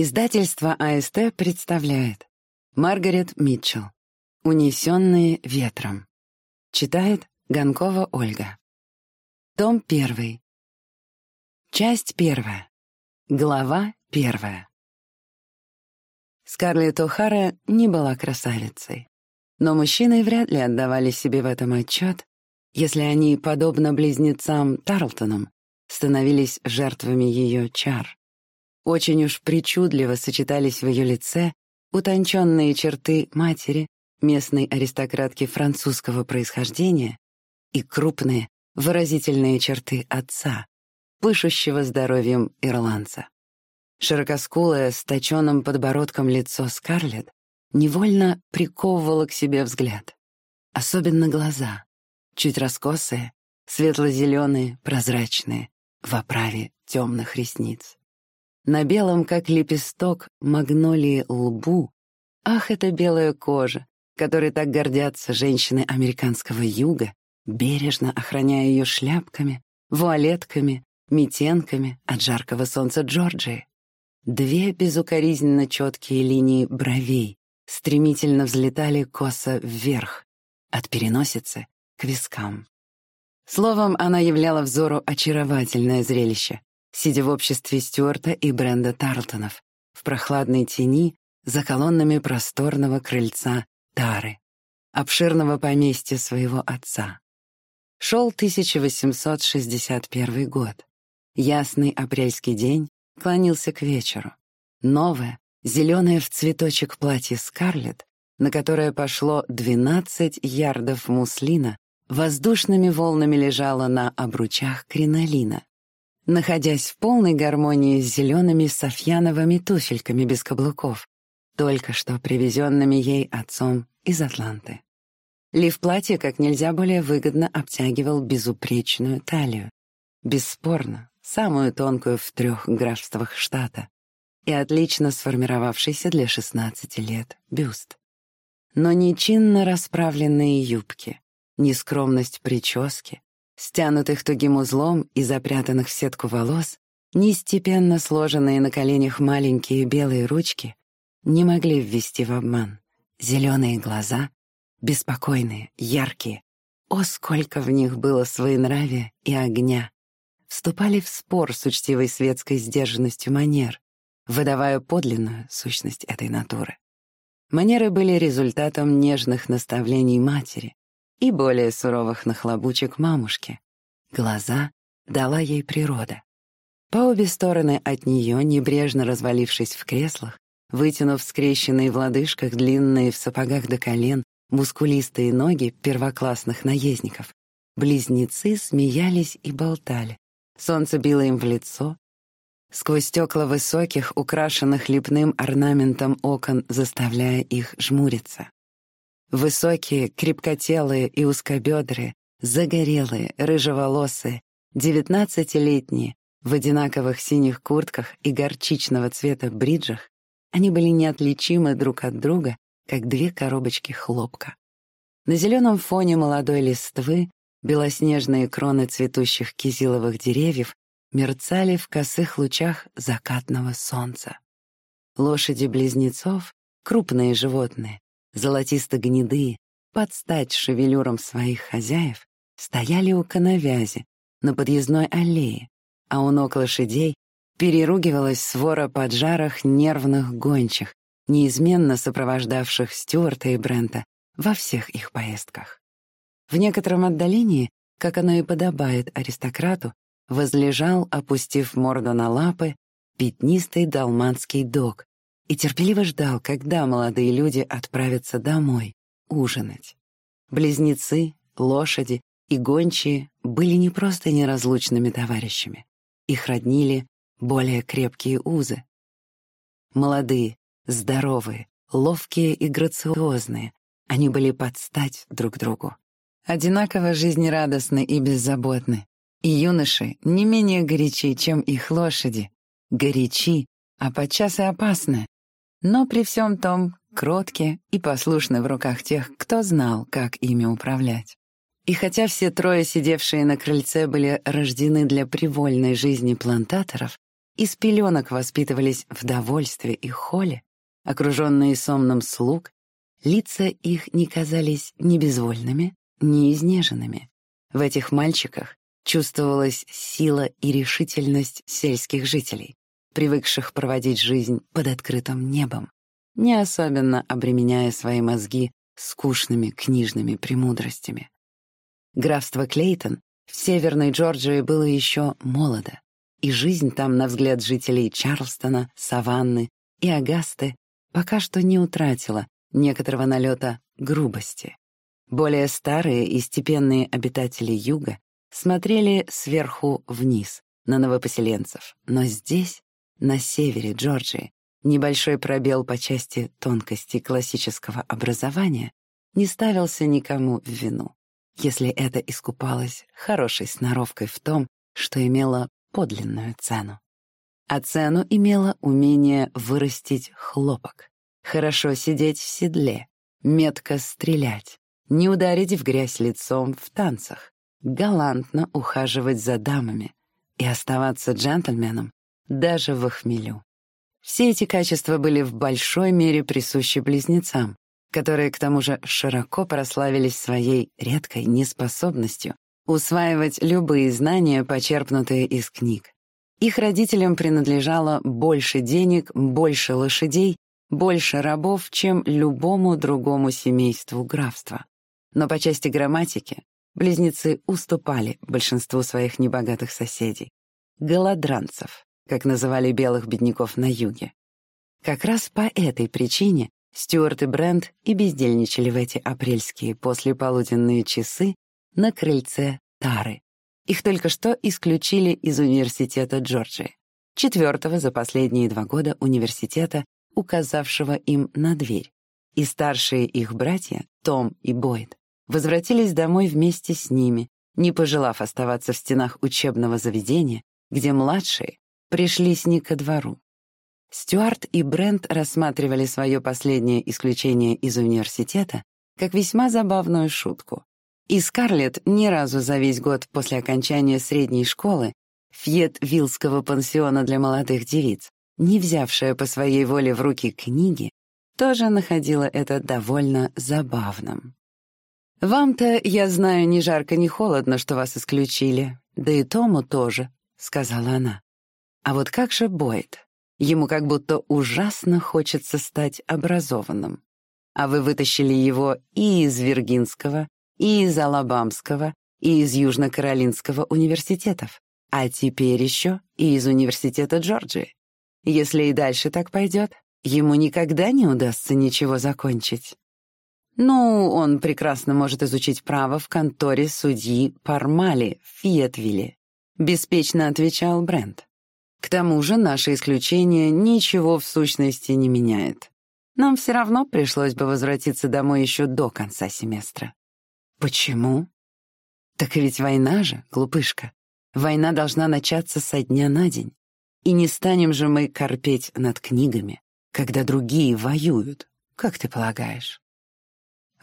Издательство АСТ представляет Маргарет Митчелл «Унесенные ветром». Читает Гонкова Ольга. Том первый. Часть первая. Глава первая. Скарлетт О'Хара не была красавицей. Но мужчины вряд ли отдавали себе в этом отчет, если они, подобно близнецам Тарлтонам, становились жертвами ее чар. Очень уж причудливо сочетались в ее лице утонченные черты матери, местной аристократки французского происхождения, и крупные, выразительные черты отца, пышущего здоровьем ирландца. Широкоскулое, с точенным подбородком лицо Скарлетт невольно приковывало к себе взгляд. Особенно глаза, чуть раскосые, светло-зеленые, прозрачные, в оправе темных ресниц. На белом, как лепесток, магнолии лбу, ах, это белая кожа, которой так гордятся женщины американского юга, бережно охраняя ее шляпками, вуалетками, метенками от жаркого солнца Джорджии. Две безукоризненно четкие линии бровей стремительно взлетали косо вверх, от переносицы к вискам. Словом, она являла взору очаровательное зрелище, сидя в обществе Стюарта и Бренда Тарлтонов, в прохладной тени за колоннами просторного крыльца Тары, обширного поместья своего отца. Шел 1861 год. Ясный апрельский день клонился к вечеру. Новое, зеленое в цветочек платье Скарлетт, на которое пошло 12 ярдов муслина, воздушными волнами лежало на обручах кринолина находясь в полной гармонии с зелеными софьяновыми туфельками без каблуков, только что привезенными ей отцом из Атланты. Лиф платье как нельзя более выгодно обтягивал безупречную талию, бесспорно, самую тонкую в трех графствах штата и отлично сформировавшийся для 16 лет бюст. Но ни чинно расправленные юбки, ни скромность прически, стянутых тугим узлом и запрятанных в сетку волос, ни степенно сложенные на коленях маленькие белые ручки не могли ввести в обман. Зеленые глаза, беспокойные, яркие. О, сколько в них было своенравия и огня! Вступали в спор с учтивой светской сдержанностью манер, выдавая подлинную сущность этой натуры. Манеры были результатом нежных наставлений матери, и более суровых нахлобучек мамушки. Глаза дала ей природа. По обе стороны от нее, небрежно развалившись в креслах, вытянув скрещенные в лодыжках длинные в сапогах до колен, мускулистые ноги первоклассных наездников, близнецы смеялись и болтали. Солнце било им в лицо, сквозь стекла высоких, украшенных лепным орнаментом окон, заставляя их жмуриться. Высокие, крепкотелые и узкобедрые, загорелые, рыжеволосые, девятнадцатилетние, в одинаковых синих куртках и горчичного цвета бриджах, они были неотличимы друг от друга, как две коробочки хлопка. На зеленом фоне молодой листвы белоснежные кроны цветущих кизиловых деревьев мерцали в косых лучах закатного солнца. Лошади близнецов, крупные животные, золотисто-гнедые, под стать шевелюрам своих хозяев, стояли у коновязи на подъездной аллее, а у ног лошадей переругивалась свора поджарых нервных гончих, неизменно сопровождавших Стюарта и Брента во всех их поездках. В некотором отдалении, как оно и подобает аристократу, возлежал, опустив морду на лапы, пятнистый далманский дог, и терпеливо ждал, когда молодые люди отправятся домой ужинать. Близнецы, лошади и гончие были не просто неразлучными товарищами. Их роднили более крепкие узы. Молодые, здоровые, ловкие и грациозные, они были под стать друг другу. Одинаково жизнерадостны и беззаботны. И юноши не менее горячи, чем их лошади. Горячи, а подчас и опасны, но при всем том кроткие и послушны в руках тех, кто знал, как ими управлять. И хотя все трое, сидевшие на крыльце, были рождены для привольной жизни плантаторов, из пеленок воспитывались в довольстве и холе, окруженные сомном слуг, лица их не казались ни безвольными, ни изнеженными. В этих мальчиках чувствовалась сила и решительность сельских жителей, привыкших проводить жизнь под открытым небом, не особенно обременяя свои мозги скучными книжными премудростями. Графство Клейтон в Северной Джорджии было еще молодо, и жизнь там, на взгляд жителей Чарлстона, Саванны и Агасты, пока что не утратила некоторого налета грубости. Более старые и степенные обитатели юга смотрели сверху вниз на новопоселенцев, но здесь, на севере Джорджии, небольшой пробел по части тонкости классического образования не ставился никому в вину, если это искупалось хорошей сноровкой в том, что имело подлинную цену. А цену имело умение вырастить хлопок, хорошо сидеть в седле, метко стрелять, не ударить в грязь лицом в танцах, галантно ухаживать за дамами и оставаться джентльменом даже в хмелю. Все эти качества были в большой мере присущи близнецам, которые, к тому же, широко прославились своей редкой неспособностью усваивать любые знания, почерпнутые из книг. Их родителям принадлежало больше денег, больше лошадей, больше рабов, чем любому другому семейству графства. Но по части грамматики близнецы уступали большинству своих небогатых соседей. Голодранцев, как называли белых бедняков на юге. Как раз по этой причине Стюарт и Брент и бездельничали в эти апрельские послеполуденные часы на крыльце Тары. Их только что исключили из университета Джорджии, четвертого за последние два года университета, указавшего им на дверь. И старшие их братья, Том и Бойд, возвратились домой вместе с ними, не пожелав оставаться в стенах учебного заведения, где младшие пришлись не ко двору. Стюарт и Брент рассматривали свое последнее исключение из университета как весьма забавную шутку. И Скарлетт ни разу за весь год после окончания средней школы Фьет-Виллского пансиона для молодых девиц, не взявшая по своей воле в руки книги, тоже находила это довольно забавным. «Вам-то, я знаю, ни жарко, ни холодно, что вас исключили. Да и Тому тоже», — сказала она. «А вот как же Бойд? Ему как будто ужасно хочется стать образованным. А вы вытащили его и из Виргинского, и из Алабамского, и из Южно-Каролинского университетов, а теперь еще и из Университета Джорджии. Если и дальше так пойдет, ему никогда не удастся ничего закончить. Ну, он прекрасно может изучить право в конторе судьи Пармали в Фиетвилле, беспечно отвечал Брент. К тому же наше исключение ничего в сущности не меняет. Нам все равно пришлось бы возвратиться домой еще до конца семестра. Почему? Так ведь война же, глупышка. Война должна начаться со дня на день. И не станем же мы корпеть над книгами, когда другие воюют, как ты полагаешь?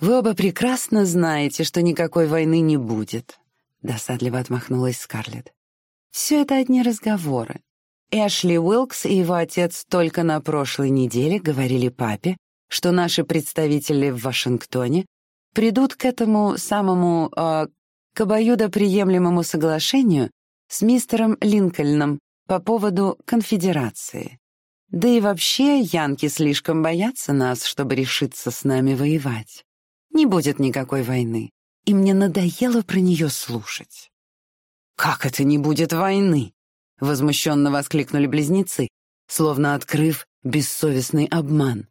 Вы оба прекрасно знаете, что никакой войны не будет, досадливо отмахнулась Скарлетт. Все это одни разговоры. Эшли Уилкс и его отец только на прошлой неделе говорили папе, что наши представители в Вашингтоне придут к этому самому э, к обоюдоприемлемому соглашению с мистером Линкольном по поводу конфедерации. Да и вообще янки слишком боятся нас, чтобы решиться с нами воевать. Не будет никакой войны, и мне надоело про нее слушать. «Как это не будет войны?» — возмущенно воскликнули близнецы, словно открыв бессовестный обман.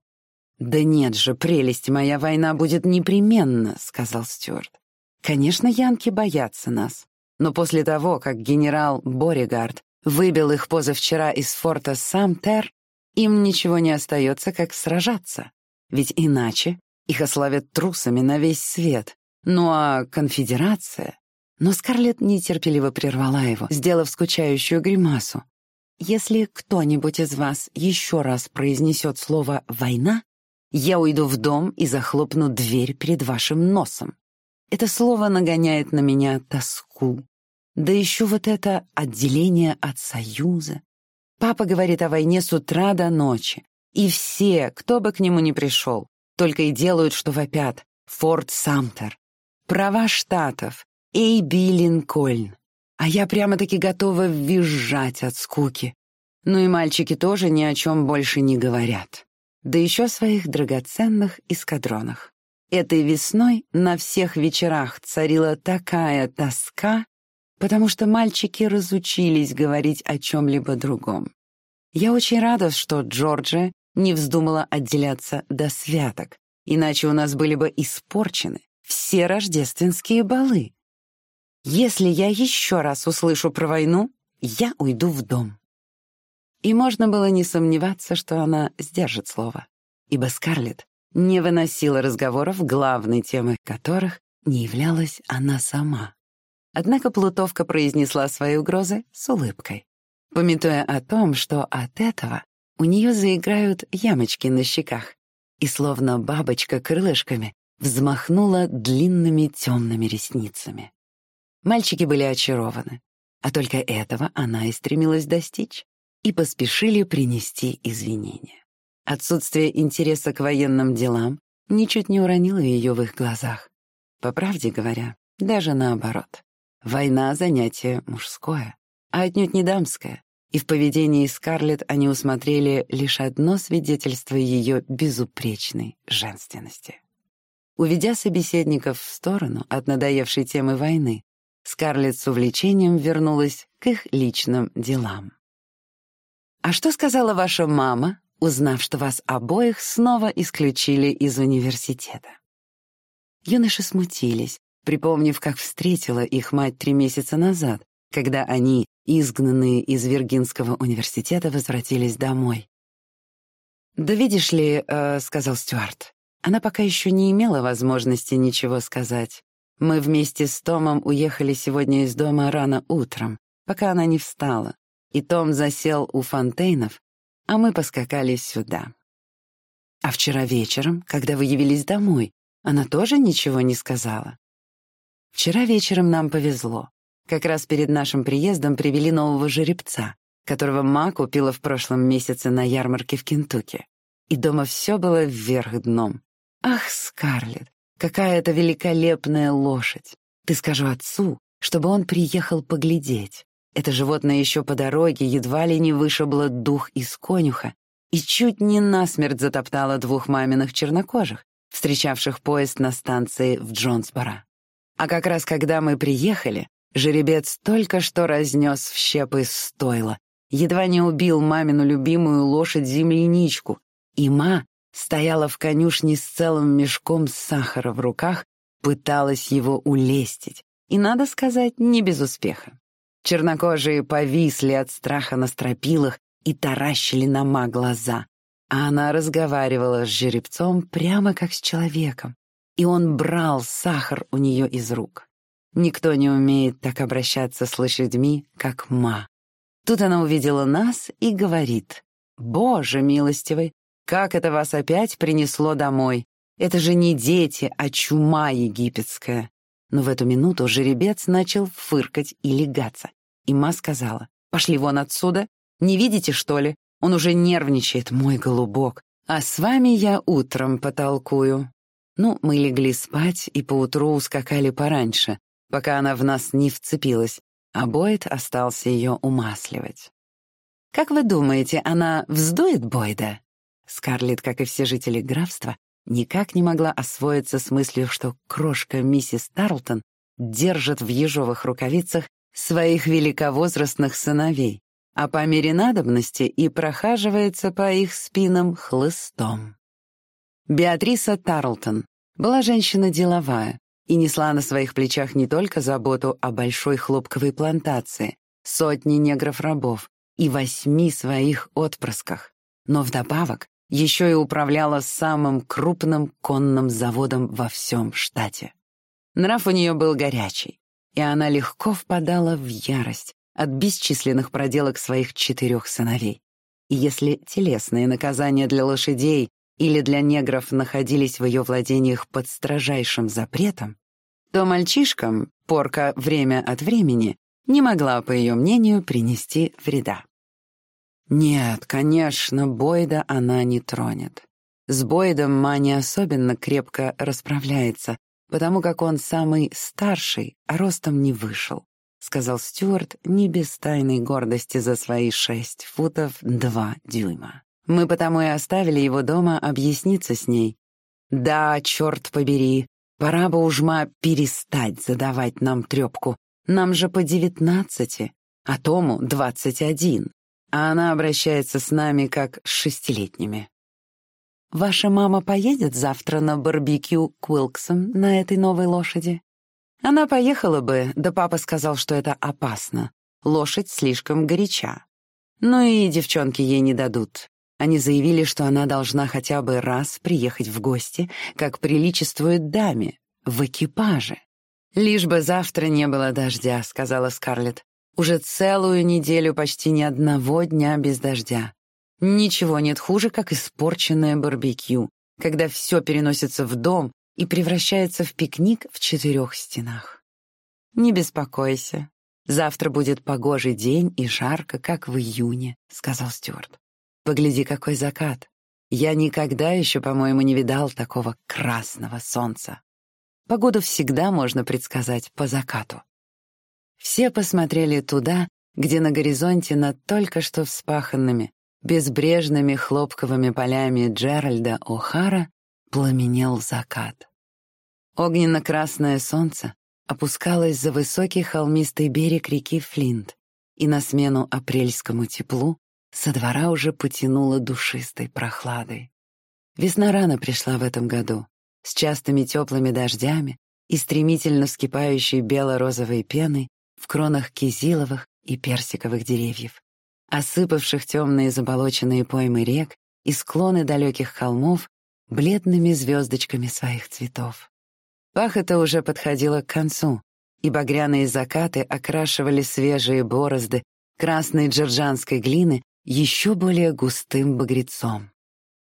«Да нет же, прелесть моя война будет непременно», — сказал Стюарт. «Конечно, янки боятся нас, но после того, как генерал Боригард выбил их позавчера из форта Самтер, им ничего не остается, как сражаться. Ведь иначе их ославят трусами на весь свет. Ну а конфедерация... Но Скарлетт нетерпеливо прервала его, сделав скучающую гримасу. «Если кто-нибудь из вас еще раз произнесет слово «война», я уйду в дом и захлопну дверь перед вашим носом. Это слово нагоняет на меня тоску. Да еще вот это отделение от союза. Папа говорит о войне с утра до ночи. И все, кто бы к нему ни пришел, только и делают, что вопят. Форт Самтер. Права штатов. Эйби Линкольн. А я прямо-таки готова визжать от скуки. Ну и мальчики тоже ни о чем больше не говорят. Да еще о своих драгоценных эскадронах. Этой весной на всех вечерах царила такая тоска, потому что мальчики разучились говорить о чем-либо другом. Я очень рада, что Джорджия не вздумала отделяться до святок, иначе у нас были бы испорчены все рождественские балы. Если я еще раз услышу про войну, я уйду в дом. И можно было не сомневаться, что она сдержит слово, ибо Скарлетт не выносила разговоров, главной темой которых не являлась она сама. Однако Плутовка произнесла свои угрозы с улыбкой, пометуя о том, что от этого у нее заиграют ямочки на щеках, и словно бабочка крылышками взмахнула длинными темными ресницами. Мальчики были очарованы, а только этого она и стремилась достичь, и поспешили принести извинения. Отсутствие интереса к военным делам ничуть не уронило ее в их глазах. По правде говоря, даже наоборот. Война — занятие мужское, а отнюдь не дамское, и в поведении Скарлетт они усмотрели лишь одно свидетельство ее безупречной женственности. Уведя собеседников в сторону от надоевшей темы войны, Скарлетт с увлечением вернулась к их личным делам. «А что сказала ваша мама, узнав, что вас обоих снова исключили из университета?» Юноши смутились, припомнив, как встретила их мать три месяца назад, когда они, изгнанные из Виргинского университета, возвратились домой. «Да видишь ли», э, — сказал Стюарт, — она пока еще не имела возможности ничего сказать. Мы вместе с Томом уехали сегодня из дома рано утром, пока она не встала, и Том засел у фонтейнов, а мы поскакали сюда. А вчера вечером, когда вы явились домой, она тоже ничего не сказала. Вчера вечером нам повезло. Как раз перед нашим приездом привели нового жеребца, которого Ма купила в прошлом месяце на ярмарке в Кентукки. И дома все было вверх дном. Ах, Скарлетт, какая это великолепная лошадь! Ты скажу отцу, чтобы он приехал поглядеть. Это животное еще по дороге едва ли не вышибло дух из конюха и чуть не насмерть затоптало двух маминых чернокожих, встречавших поезд на станции в Джонсборо. А как раз когда мы приехали, жеребец только что разнес в щепы стойла, едва не убил мамину любимую лошадь-земляничку, и ма стояла в конюшне с целым мешком сахара в руках, пыталась его улестить, и, надо сказать, не без успеха. Чернокожие повисли от страха на стропилах и таращили на ма глаза, а она разговаривала с жеребцом прямо как с человеком, и он брал сахар у нее из рук. Никто не умеет так обращаться с лошадьми, как Ма. Тут она увидела нас и говорит, «Боже милостивый, как это вас опять принесло домой? Это же не дети, а чума египетская». Но в эту минуту жеребец начал фыркать и легаться. И Ма сказала, «Пошли вон отсюда. Не видите, что ли? Он уже нервничает, мой голубок. А с вами я утром потолкую». Ну, мы легли спать и поутру ускакали пораньше, пока она в нас не вцепилась, а Бойд остался ее умасливать. «Как вы думаете, она вздует Бойда?» Скарлетт, как и все жители графства, никак не могла освоиться с мыслью, что крошка миссис Тарлтон держит в ежовых рукавицах своих великовозрастных сыновей, а по мере надобности и прохаживается по их спинам хлыстом. Беатриса Тарлтон была женщина деловая и несла на своих плечах не только заботу о большой хлопковой плантации, сотни негров-рабов и восьми своих отпрысках, но вдобавок еще и управляла самым крупным конным заводом во всем штате. Нрав у нее был горячий, и она легко впадала в ярость от бесчисленных проделок своих четырех сыновей. И если телесные наказания для лошадей или для негров находились в ее владениях под строжайшим запретом, то мальчишкам порка время от времени не могла, по ее мнению, принести вреда. Нет, конечно, Бойда она не тронет. С Бойдом Ма не особенно крепко расправляется, потому как он самый старший, а ростом не вышел, сказал Стюарт не без тайной гордости за свои шесть футов два дюйма. Мы потому и оставили его дома объясниться с ней. Да, черт побери, пора бы уж ма перестать задавать нам трепку. Нам же по девятнадцати, а Тому двадцать один, а она обращается с нами как с шестилетними. Ваша мама поедет завтра на барбекю к Уилксам на этой новой лошади? Она поехала бы, да папа сказал, что это опасно. Лошадь слишком горяча. Ну и девчонки ей не дадут. Они заявили, что она должна хотя бы раз приехать в гости, как приличествует даме, в экипаже. «Лишь бы завтра не было дождя», — сказала Скарлетт. «Уже целую неделю почти ни одного дня без дождя. Ничего нет хуже, как испорченное барбекю, когда все переносится в дом и превращается в пикник в четырех стенах. «Не беспокойся. Завтра будет погожий день и жарко, как в июне», — сказал Стюарт. «Погляди, какой закат. Я никогда еще, по-моему, не видал такого красного солнца. Погоду всегда можно предсказать по закату». Все посмотрели туда, где на горизонте над только что вспаханными, безбрежными хлопковыми полями Джеральда О'Хара пламенел закат. Огненно-красное солнце опускалось за высокий холмистый берег реки Флинт, и на смену апрельскому теплу со двора уже потянуло душистой прохладой. Весна рано пришла в этом году, с частыми теплыми дождями и стремительно вскипающей бело-розовой пеной в кронах кизиловых и персиковых деревьев осыпавших темные заболоченные поймы рек и склоны далеких холмов бледными звездочками своих цветов. Пахота уже подходила к концу, и багряные закаты окрашивали свежие борозды красной джорджанской глины еще более густым багрецом.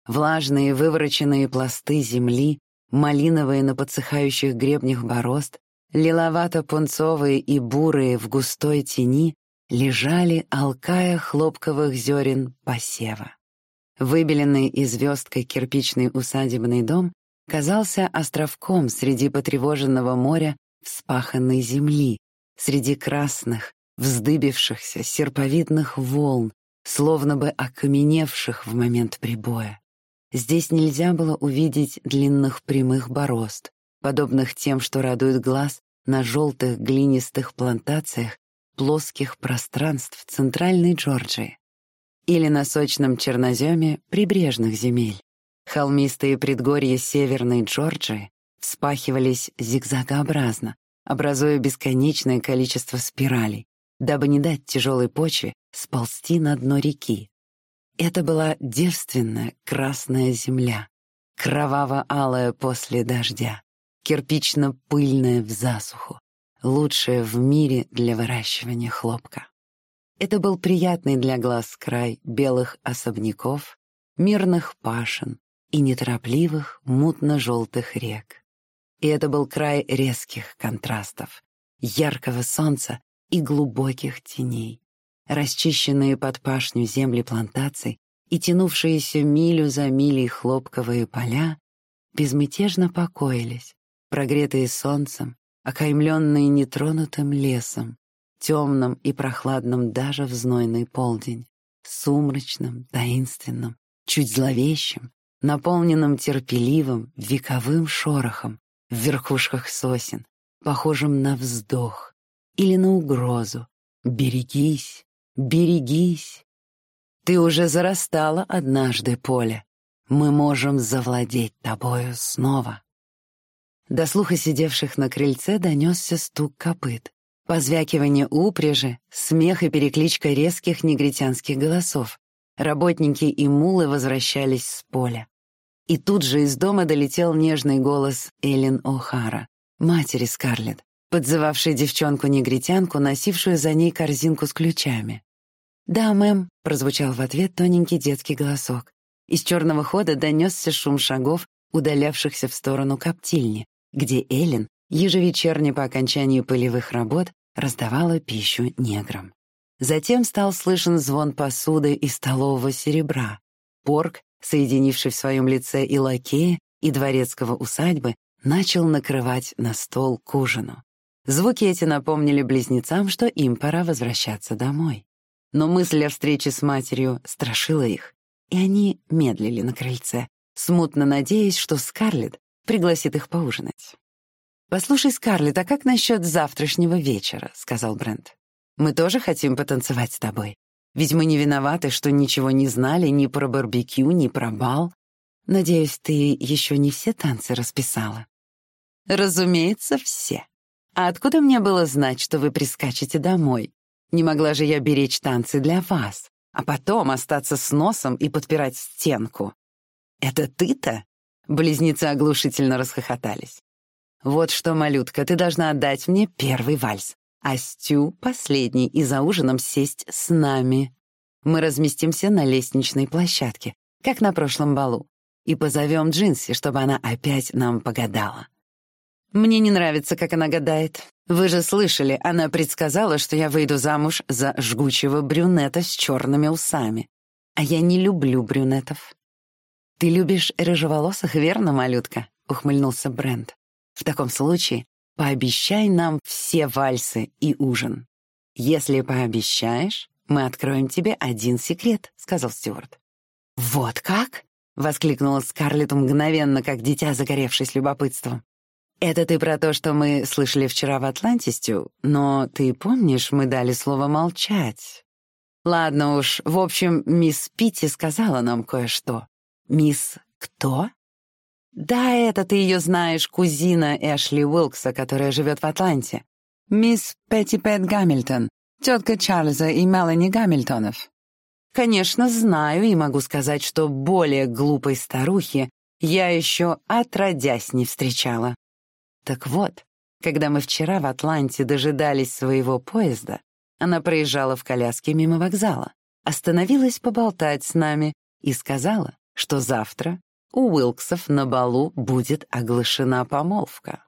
Влажные вывороченные пласты земли, малиновые на подсыхающих гребнях борозд, лиловато-пунцовые и бурые в густой тени лежали, алкая хлопковых зерен посева. Выбеленный и звездкой кирпичный усадебный дом казался островком среди потревоженного моря вспаханной земли, среди красных, вздыбившихся серповидных волн, словно бы окаменевших в момент прибоя. Здесь нельзя было увидеть длинных прямых борозд, подобных тем, что радует глаз на желтых глинистых плантациях плоских пространств Центральной Джорджии или на сочном черноземе прибрежных земель. Холмистые предгорья Северной Джорджии вспахивались зигзагообразно, образуя бесконечное количество спиралей, дабы не дать тяжелой почве сползти на дно реки. Это была девственная красная земля, кроваво-алая после дождя, кирпично-пыльная в засуху, лучшее в мире для выращивания хлопка. Это был приятный для глаз край белых особняков, мирных пашен и неторопливых мутно-желтых рек. И это был край резких контрастов, яркого солнца и глубоких теней. Расчищенные под пашню земли плантаций и тянувшиеся милю за милей хлопковые поля безмятежно покоились, прогретые солнцем окаймленный нетронутым лесом, темным и прохладным даже в знойный полдень, сумрачным, таинственным, чуть зловещим, наполненным терпеливым, вековым шорохом в верхушках сосен, похожим на вздох или на угрозу. «Берегись, берегись! Ты уже зарастала однажды поле. Мы можем завладеть тобою снова». До слуха сидевших на крыльце донесся стук копыт, позвякивание упряжи, смех и перекличка резких негритянских голосов. Работники и мулы возвращались с поля. И тут же из дома долетел нежный голос Эллен О'Хара, матери Скарлетт, подзывавшей девчонку-негритянку, носившую за ней корзинку с ключами. «Да, мэм», — прозвучал в ответ тоненький детский голосок. Из черного хода донесся шум шагов, удалявшихся в сторону коптильни, где Эллен ежевечерне по окончании полевых работ раздавала пищу неграм. Затем стал слышен звон посуды и столового серебра. Порк, соединивший в своем лице и лакея, и дворецкого усадьбы, начал накрывать на стол к ужину. Звуки эти напомнили близнецам, что им пора возвращаться домой. Но мысль о встрече с матерью страшила их, и они медлили на крыльце, смутно надеясь, что Скарлетт пригласит их поужинать. «Послушай, Скарлетт, а как насчет завтрашнего вечера?» — сказал Брент. «Мы тоже хотим потанцевать с тобой. Ведь мы не виноваты, что ничего не знали ни про барбекю, ни про бал. Надеюсь, ты еще не все танцы расписала?» «Разумеется, все. А откуда мне было знать, что вы прискачете домой? Не могла же я беречь танцы для вас, а потом остаться с носом и подпирать стенку. Это ты-то?» Близнецы оглушительно расхохотались. «Вот что, малютка, ты должна отдать мне первый вальс, а Стю — последний, и за ужином сесть с нами. Мы разместимся на лестничной площадке, как на прошлом балу, и позовем Джинси, чтобы она опять нам погадала. Мне не нравится, как она гадает. Вы же слышали, она предсказала, что я выйду замуж за жгучего брюнета с черными усами. А я не люблю брюнетов. «Ты любишь рыжеволосых, верно, малютка?» — ухмыльнулся Брент. «В таком случае пообещай нам все вальсы и ужин. Если пообещаешь, мы откроем тебе один секрет», — сказал Стюарт. «Вот как?» — воскликнула Скарлетт мгновенно, как дитя, загоревшись любопытством. «Это ты про то, что мы слышали вчера в Атлантистю, но ты помнишь, мы дали слово молчать?» «Ладно уж, в общем, мисс Питти сказала нам кое-что. «Мисс кто?» «Да, это ты ее знаешь, кузина Эшли Уилкса, которая живет в Атланте. Мисс Петти Пэт Гамильтон, тетка Чарльза и Мелани Гамильтонов». «Конечно, знаю и могу сказать, что более глупой старухи я еще отродясь не встречала. Так вот, когда мы вчера в Атланте дожидались своего поезда, она проезжала в коляске мимо вокзала, остановилась поболтать с нами и сказала, что завтра у Уилксов на балу будет оглашена помолвка.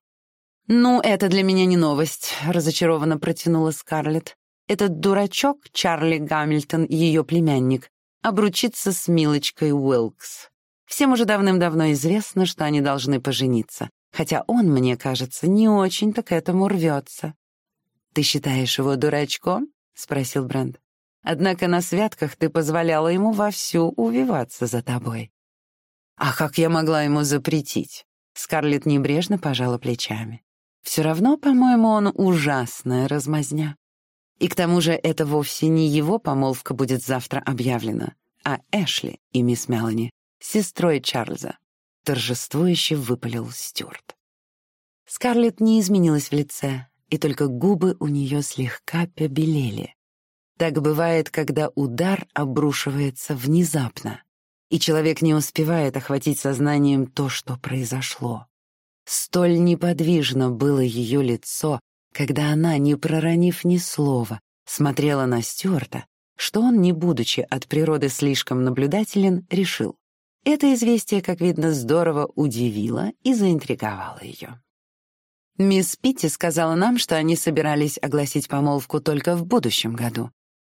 «Ну, это для меня не новость», — разочарованно протянула Скарлетт. «Этот дурачок, Чарли Гамильтон, ее племянник, обручится с Милочкой Уилкс. Всем уже давным-давно известно, что они должны пожениться, хотя он, мне кажется, не очень-то к этому рвется». «Ты считаешь его дурачком?» — спросил Брент. Однако на святках ты позволяла ему вовсю увиваться за тобой. А как я могла ему запретить? Скарлетт небрежно пожала плечами. Все равно, по-моему, он ужасная размазня. И к тому же это вовсе не его помолвка будет завтра объявлена, а Эшли и мисс Мелани, сестрой Чарльза. Торжествующе выпалил Стюарт. Скарлетт не изменилась в лице, и только губы у нее слегка побелели. Так бывает, когда удар обрушивается внезапно, и человек не успевает охватить сознанием то, что произошло. Столь неподвижно было ее лицо, когда она, не проронив ни слова, смотрела на Стюарта, что он, не будучи от природы слишком наблюдателен, решил. Это известие, как видно, здорово удивило и заинтриговало ее. Мисс Питти сказала нам, что они собирались огласить помолвку только в будущем году,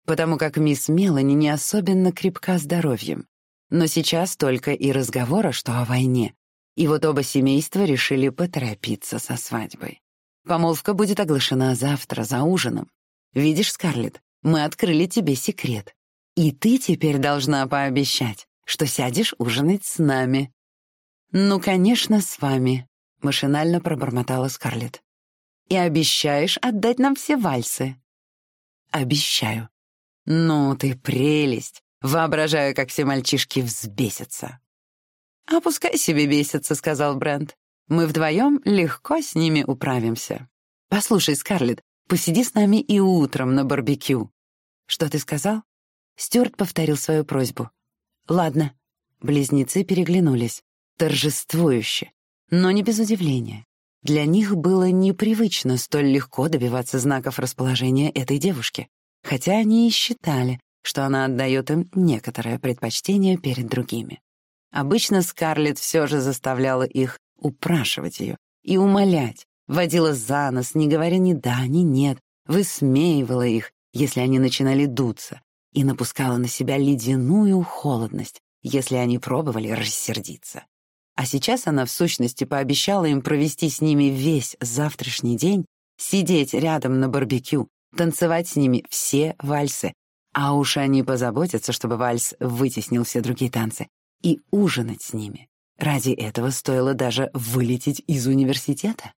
потому как мисс Мелани не особенно крепка здоровьем. Но сейчас только и разговора, что о войне. И вот оба семейства решили поторопиться со свадьбой. Помолвка будет оглашена завтра, за ужином. Видишь, Скарлетт, мы открыли тебе секрет. И ты теперь должна пообещать, что сядешь ужинать с нами. «Ну, конечно, с вами», — машинально пробормотала Скарлетт. «И обещаешь отдать нам все вальсы?» «Обещаю», «Ну ты прелесть! Воображаю, как все мальчишки взбесятся». «А пускай себе бесятся», — сказал Брент. «Мы вдвоем легко с ними управимся. Послушай, Скарлетт, посиди с нами и утром на барбекю». «Что ты сказал?» Стюарт повторил свою просьбу. «Ладно». Близнецы переглянулись, торжествующе, но не без удивления. Для них было непривычно столь легко добиваться знаков расположения этой девушки хотя они и считали, что она отдает им некоторое предпочтение перед другими. Обычно Скарлетт все же заставляла их упрашивать ее и умолять, водила за нос, не говоря ни да, ни нет, высмеивала их если они начинали дуться, и напускала на себя ледяную холодность, если они пробовали рассердиться. А сейчас она, в сущности, пообещала им провести с ними весь завтрашний день, сидеть рядом на барбекю, танцевать с ними все вальсы, а уж они позаботятся, чтобы вальс вытеснил все другие танцы, и ужинать с ними. Ради этого стоило даже вылететь из университета.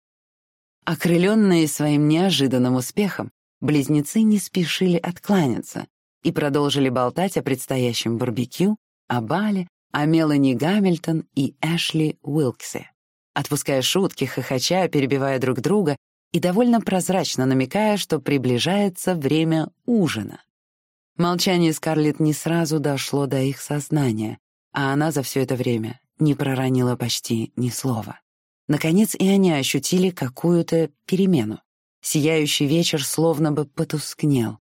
Окрыленные своим неожиданным успехом, близнецы не спешили откланяться и продолжили болтать о предстоящем барбекю, о бале, о Мелани Гамильтон и Эшли Уилксе, отпуская шутки, хохоча, перебивая друг друга и довольно прозрачно намекая, что приближается время ужина. Молчание Скарлетт не сразу дошло до их сознания, а она за все это время не проронила почти ни слова. Наконец и они ощутили какую-то перемену. Сияющий вечер словно бы потускнел.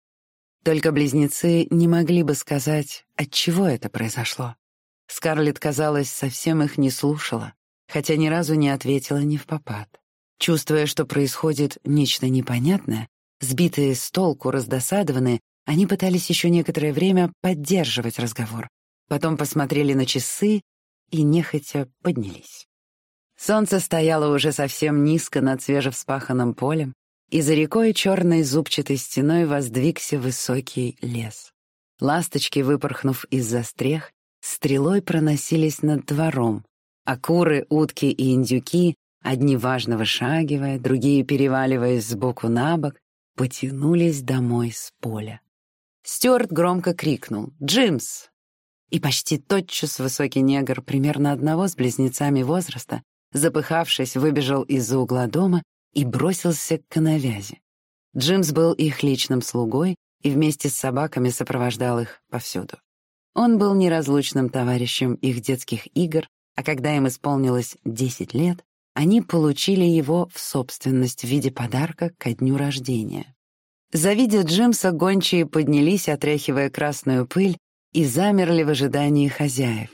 Только близнецы не могли бы сказать, от чего это произошло. Скарлетт, казалось, совсем их не слушала, хотя ни разу не ответила ни в попад. Чувствуя, что происходит нечто непонятное, сбитые с толку, раздосадованные, они пытались еще некоторое время поддерживать разговор. Потом посмотрели на часы и нехотя поднялись. Солнце стояло уже совсем низко над свежевспаханным полем, и за рекой черной зубчатой стеной воздвигся высокий лес. Ласточки, выпорхнув из-за стрех, стрелой проносились над двором, а куры, утки и индюки, одни важно вышагивая, другие переваливаясь сбоку на бок, потянулись домой с поля. Стюарт громко крикнул «Джимс!» И почти тотчас высокий негр, примерно одного с близнецами возраста, запыхавшись, выбежал из-за угла дома и бросился к канавязи. Джимс был их личным слугой и вместе с собаками сопровождал их повсюду. Он был неразлучным товарищем их детских игр, а когда им исполнилось 10 лет, они получили его в собственность в виде подарка ко дню рождения. Завидя Джимса, гончие поднялись, отряхивая красную пыль, и замерли в ожидании хозяев.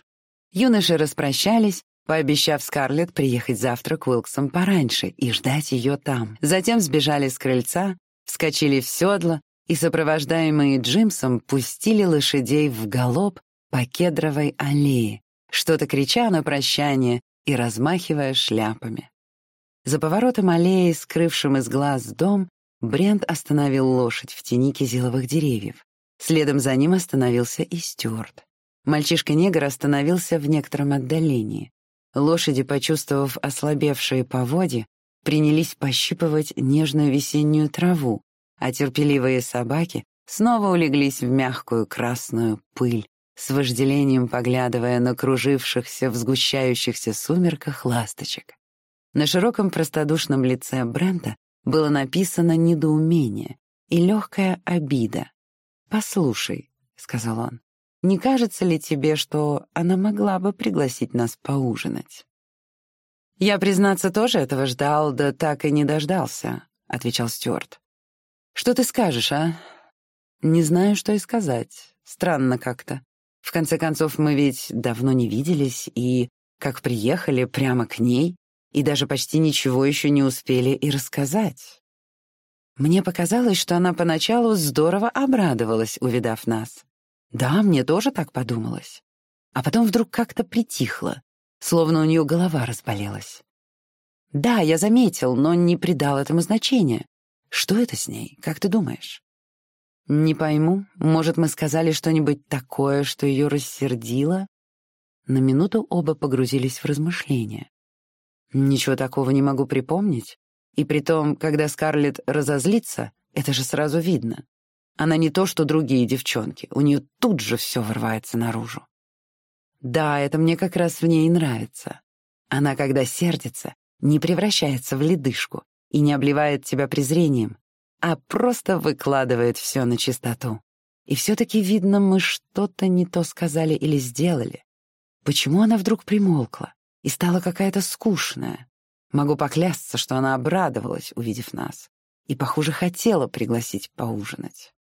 Юноши распрощались, пообещав Скарлетт приехать завтра к Уилксам пораньше и ждать ее там. Затем сбежали с крыльца, вскочили в седло и, сопровождаемые Джимсом, пустили лошадей в галоп по кедровой аллее, что-то крича на прощание и размахивая шляпами. За поворотом аллеи, скрывшим из глаз дом, Брент остановил лошадь в тени кизиловых деревьев. Следом за ним остановился и Стюарт. Мальчишка-негр остановился в некотором отдалении. Лошади, почувствовав ослабевшие поводья, принялись пощипывать нежную весеннюю траву, а терпеливые собаки снова улеглись в мягкую красную пыль, с вожделением поглядывая на кружившихся в сгущающихся сумерках ласточек. На широком простодушном лице Брента было написано недоумение и легкая обида. «Послушай», — сказал он, не кажется ли тебе, что она могла бы пригласить нас поужинать?» «Я, признаться, тоже этого ждал, да так и не дождался», — отвечал Стюарт. «Что ты скажешь, а?» «Не знаю, что и сказать. Странно как-то. В конце концов, мы ведь давно не виделись, и, как приехали, прямо к ней, и даже почти ничего еще не успели и рассказать. Мне показалось, что она поначалу здорово обрадовалась, увидав нас. Да, мне тоже так подумалось. А потом вдруг как-то притихло, словно у нее голова разболелась. Да, я заметил, но не придал этому значения. Что это с ней, как ты думаешь? Не пойму, может, мы сказали что-нибудь такое, что ее рассердило? На минуту оба погрузились в размышления. Ничего такого не могу припомнить. И притом, когда Скарлетт разозлится, это же сразу видно. Она не то, что другие девчонки. У нее тут же все вырывается наружу. Да, это мне как раз в ней нравится. Она, когда сердится, не превращается в ледышку и не обливает тебя презрением, а просто выкладывает все на чистоту. И все-таки, видно, мы что-то не то сказали или сделали. Почему она вдруг примолкла и стала какая-то скучная? Могу поклясться, что она обрадовалась, увидев нас, и, похоже, хотела пригласить поужинать.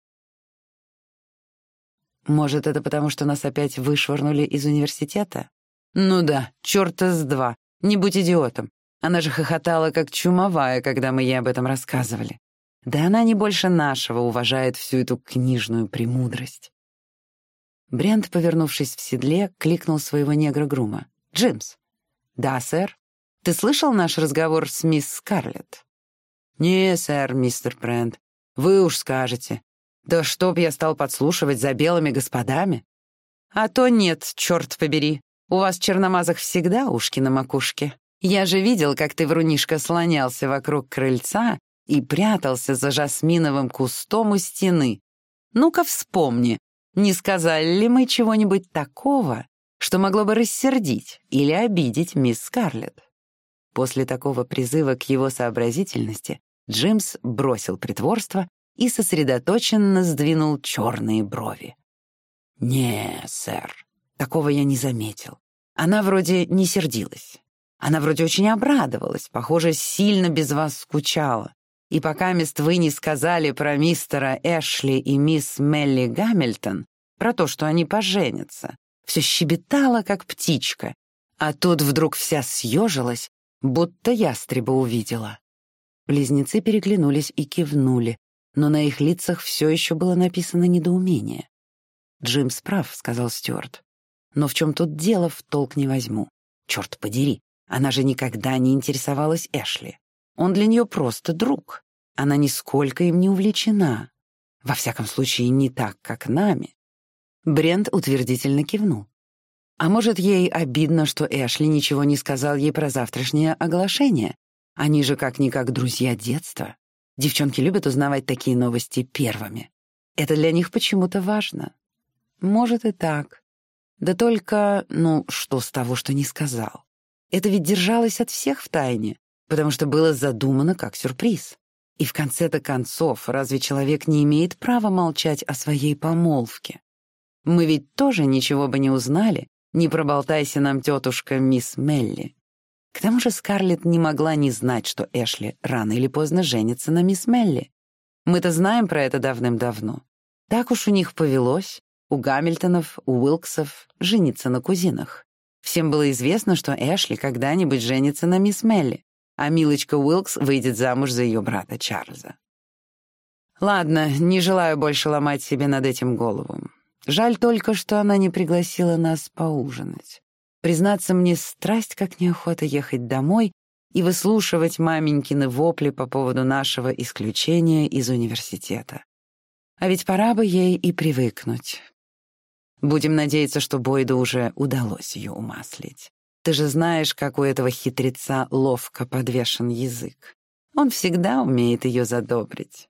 Может, это потому, что нас опять вышвырнули из университета? Ну да, черта с два. Не будь идиотом. Она же хохотала, как чумовая, когда мы ей об этом рассказывали. Да она не больше нашего уважает всю эту книжную премудрость. Брент, повернувшись в седле, кликнул своего негра-грума. «Джимс». «Да, сэр. Ты слышал наш разговор с мисс Скарлетт?» «Не, сэр, мистер Брент. Вы уж скажете. Да чтоб я стал подслушивать за белыми господами?» «А то нет, черт побери. У вас, черномазых, всегда ушки на макушке. Я же видел, как ты, врунишка, слонялся вокруг крыльца и прятался за жасминовым кустом у стены. Ну-ка вспомни, не сказали ли мы чего-нибудь такого, что могло бы рассердить или обидеть мисс Скарлетт? После такого призыва к его сообразительности Джимс бросил притворство и сосредоточенно сдвинул черные брови. «Не, сэр, такого я не заметил. Она вроде не сердилась. Она вроде очень обрадовалась, похоже, сильно без вас скучала. И пока мест вы не сказали про мистера Эшли и мисс Мелли Гамильтон, про то, что они поженятся, все щебетала, как птичка, а тут вдруг вся съежилась, будто ястреба увидела. Близнецы переглянулись и кивнули, но на их лицах все еще было написано недоумение. «Джимс прав», — сказал Стюарт. «Но в чем тут дело, в толк не возьму. Черт подери, она же никогда не интересовалась Эшли. Он для нее просто друг. Она нисколько им не увлечена. Во всяком случае, не так, как нами. Брент утвердительно кивнул. А может, ей обидно, что Эшли ничего не сказал ей про завтрашнее оглашение? Они же как-никак друзья детства. Девчонки любят узнавать такие новости первыми. Это для них почему-то важно. Может и так. Да только, ну, что с того, что не сказал? Это ведь держалось от всех в тайне потому что было задумано как сюрприз. И в конце-то концов, разве человек не имеет права молчать о своей помолвке? Мы ведь тоже ничего бы не узнали, не проболтайся нам тетушка мисс Мелли. К тому же Скарлетт не могла не знать, что Эшли рано или поздно женится на мисс Мелли. Мы-то знаем про это давным-давно. Так уж у них повелось, у Гамильтонов, у Уилксов, жениться на кузинах. Всем было известно, что Эшли когда-нибудь женится на мисс Мелли а Милочка Уилкс выйдет замуж за ее брата Чарльза. Ладно, не желаю больше ломать себе над этим голову. Жаль только, что она не пригласила нас поужинать. Признаться мне, страсть как неохота ехать домой и выслушивать маменькины вопли по поводу нашего исключения из университета. А ведь пора бы ей и привыкнуть. Будем надеяться, что Бойду уже удалось ее умаслить. Ты же знаешь, как у этого хитреца ловко подвешен язык. Он всегда умеет ее задобрить.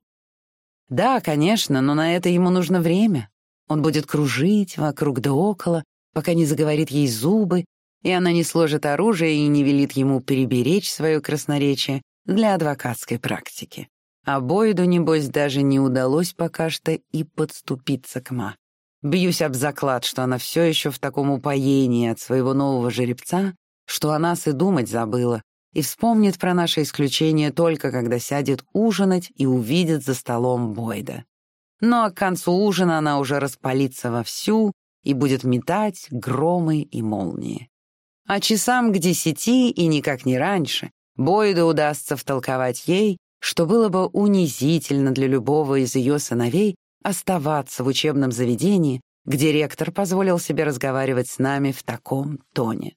Да, конечно, но на это ему нужно время. Он будет кружить вокруг да около, пока не заговорит ей зубы, и она не сложит оружие и не велит ему переберечь свое красноречие для адвокатской практики. А Бойду, небось, даже не удалось пока что и подступиться к Ма. Бьюсь об заклад, что она все еще в таком упоении от своего нового жеребца, что о нас и думать забыла, и вспомнит про наше исключение только когда сядет ужинать и увидит за столом Бойда. А к концу ужина она уже распалится вовсю и будет метать громы и молнии. А часам к десяти и никак не раньше Бойда удастся втолковать ей, что было бы унизительно для любого из ее сыновей оставаться в учебном заведении, где ректор позволил себе разговаривать с нами в таком тоне.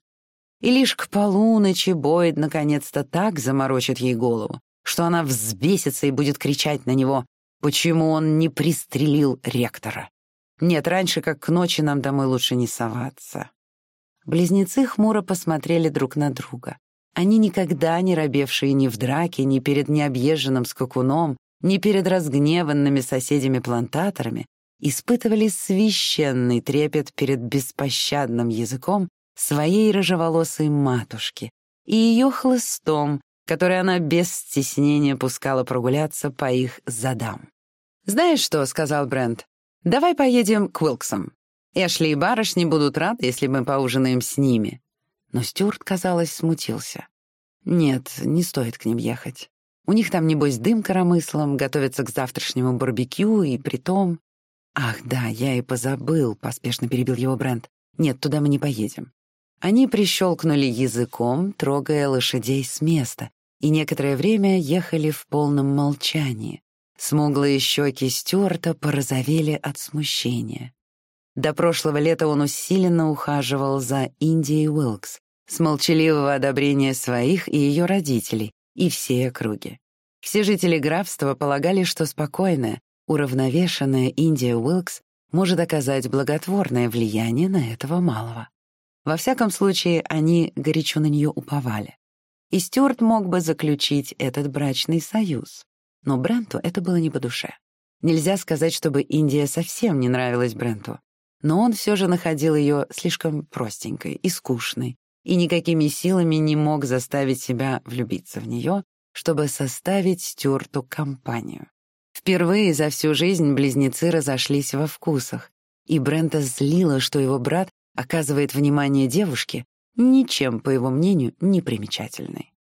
И лишь к полуночи Бойд наконец-то так заморочит ей голову, что она взбесится и будет кричать на него, почему он не пристрелил ректора. Нет, раньше, как к ночи, нам домой лучше не соваться. Близнецы хмуро посмотрели друг на друга. Они никогда не робевшие ни в драке, ни перед необъезженным скакуном, ни перед разгневанными соседями-плантаторами испытывали священный трепет перед беспощадным языком своей рыжеволосой матушки и ее хлыстом, который она без стеснения пускала прогуляться по их задам. «Знаешь что?» — сказал Брент. «Давай поедем к Уилксам. Эшли и барышни будут рады, если мы поужинаем с ними». Но Стюарт, казалось, смутился. «Нет, не стоит к ним ехать. У них там, небось, дым коромыслом, готовятся к завтрашнему барбекю, и притом... Ах, да, я и позабыл, поспешно перебил его Брент. Нет, туда мы не поедем. Они прищелкнули языком, трогая лошадей с места, и некоторое время ехали в полном молчании. Смуглые щеки Стюарта порозовели от смущения. До прошлого лета он усиленно ухаживал за Индией Уилкс, с молчаливого одобрения своих и ее родителей, и всей округи. Все жители графства полагали, что спокойная, уравновешенная Индия Уилкс может оказать благотворное влияние на этого малого. Во всяком случае, они горячо на нее уповали. И Стюарт мог бы заключить этот брачный союз. Но Бренту это было не по душе. Нельзя сказать, чтобы Индия совсем не нравилась Бренту. Но он все же находил ее слишком простенькой и скучной, и никакими силами не мог заставить себя влюбиться в нее, чтобы составить Стюарту компанию. Впервые за всю жизнь близнецы разошлись во вкусах, и Брента злило, что его брат оказывает внимание девушке, ничем, по его мнению, не примечательной.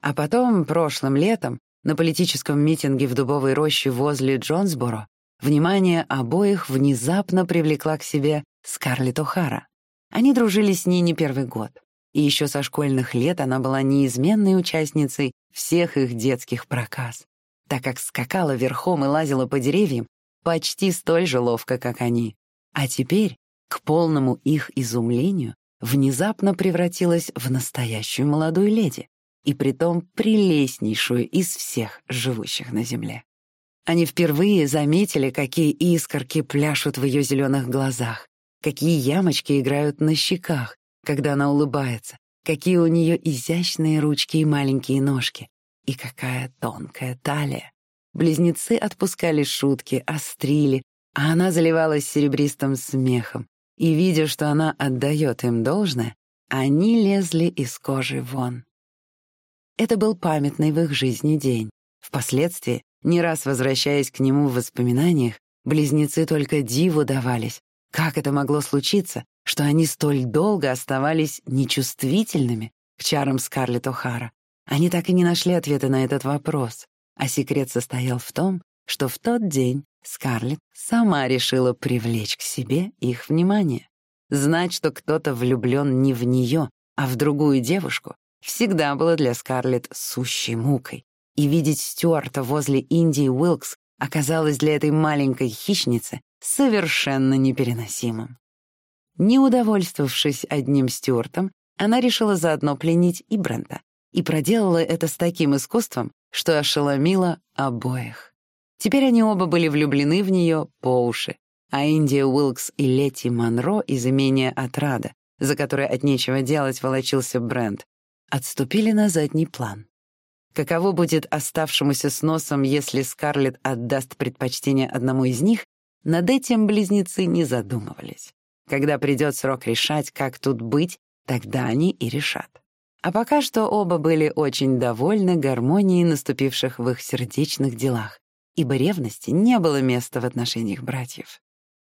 А потом, прошлым летом, на политическом митинге в Дубовой роще возле Джонсборо, внимание обоих внезапно привлекла к себе Скарлетт О'Хара. Они дружили с ней не первый год и еще со школьных лет она была неизменной участницей всех их детских проказ, так как скакала верхом и лазила по деревьям почти столь же ловко, как они. А теперь, к полному их изумлению, внезапно превратилась в настоящую молодую леди, и притом прелестнейшую из всех живущих на земле. Они впервые заметили, какие искорки пляшут в ее зеленых глазах, какие ямочки играют на щеках, когда она улыбается, какие у нее изящные ручки и маленькие ножки, и какая тонкая талия. Близнецы отпускали шутки, острили, а она заливалась серебристым смехом, и, видя, что она отдает им должное, они лезли из кожи вон. Это был памятный в их жизни день. Впоследствии, не раз возвращаясь к нему в воспоминаниях, близнецы только диву давались. Как это могло случиться, что они столь долго оставались нечувствительными к чарам Скарлетт О'Хара. Они так и не нашли ответа на этот вопрос, а секрет состоял в том, что в тот день Скарлетт сама решила привлечь к себе их внимание. Знать, что кто-то влюблен не в нее, а в другую девушку, всегда было для Скарлетт сущей мукой. И видеть Стюарта возле Индии Уилкс оказалось для этой маленькой хищницы совершенно непереносимым. Не удовольствовавшись одним Стюартом, она решила заодно пленить и Брента, и проделала это с таким искусством, что ошеломила обоих. Теперь они оба были влюблены в нее по уши, а Индия Уилкс и Летти Монро из имения Отрада, за которое от нечего делать волочился Брент, отступили на задний план. Каково будет оставшемуся с носом, если Скарлетт отдаст предпочтение одному из них, над этим близнецы не задумывались. Когда придет срок решать, как тут быть, тогда они и решат. А пока что оба были очень довольны гармонией наступивших в их сердечных делах, ибо ревности не было места в отношениях братьев.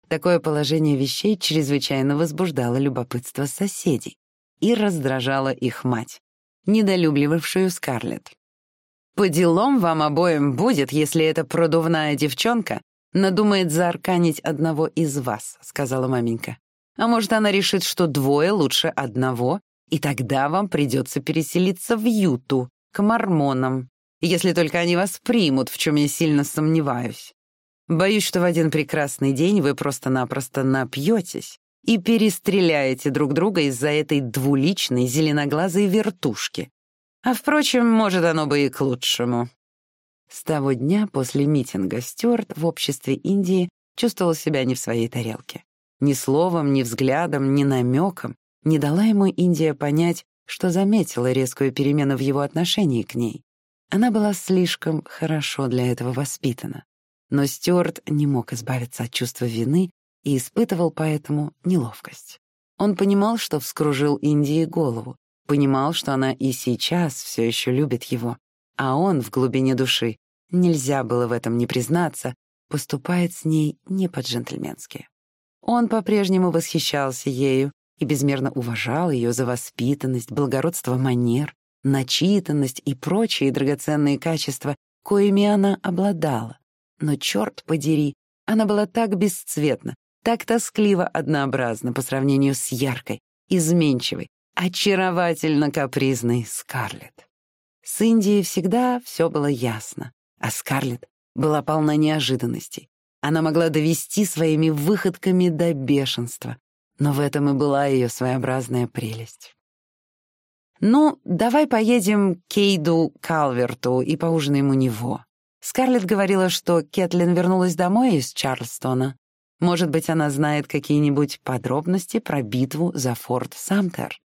Такое положение вещей чрезвычайно возбуждало любопытство соседей и раздражало их мать, недолюбливавшую Скарлетт. «По делам вам обоим будет, если эта продувная девчонка надумает заарканить одного из вас», — сказала маменька. А может, она решит, что двое лучше одного, и тогда вам придется переселиться в Юту, к мормонам, если только они вас примут, в чем я сильно сомневаюсь. Боюсь, что в один прекрасный день вы просто-напросто напьетесь и перестреляете друг друга из-за этой двуличной зеленоглазой вертушки. А, впрочем, может, оно бы и к лучшему. С того дня после митинга Стюарт в обществе Индии чувствовал себя не в своей тарелке. Ни словом, ни взглядом, ни намеком не дала ему Индия понять, что заметила резкую перемену в его отношении к ней. Она была слишком хорошо для этого воспитана. Но Стюарт не мог избавиться от чувства вины и испытывал поэтому неловкость. Он понимал, что вскружил Индии голову, понимал, что она и сейчас все еще любит его, а он в глубине души, нельзя было в этом не признаться, поступает с ней не по-джентльменски. Он по-прежнему восхищался ею и безмерно уважал ее за воспитанность, благородство манер, начитанность и прочие драгоценные качества, коими она обладала. Но, черт подери, она была так бесцветна, так тоскливо однообразна по сравнению с яркой, изменчивой, очаровательно капризной Скарлетт. С Индией всегда все было ясно, а Скарлетт была полна неожиданностей. Она могла довести своими выходками до бешенства, но в этом и была ее своеобразная прелесть. «Ну, давай поедем к Кейду Калверту и поужинаем у него». Скарлетт говорила, что Кэтлин вернулась домой из Чарльстона. Может быть, она знает какие-нибудь подробности про битву за форт Самтер.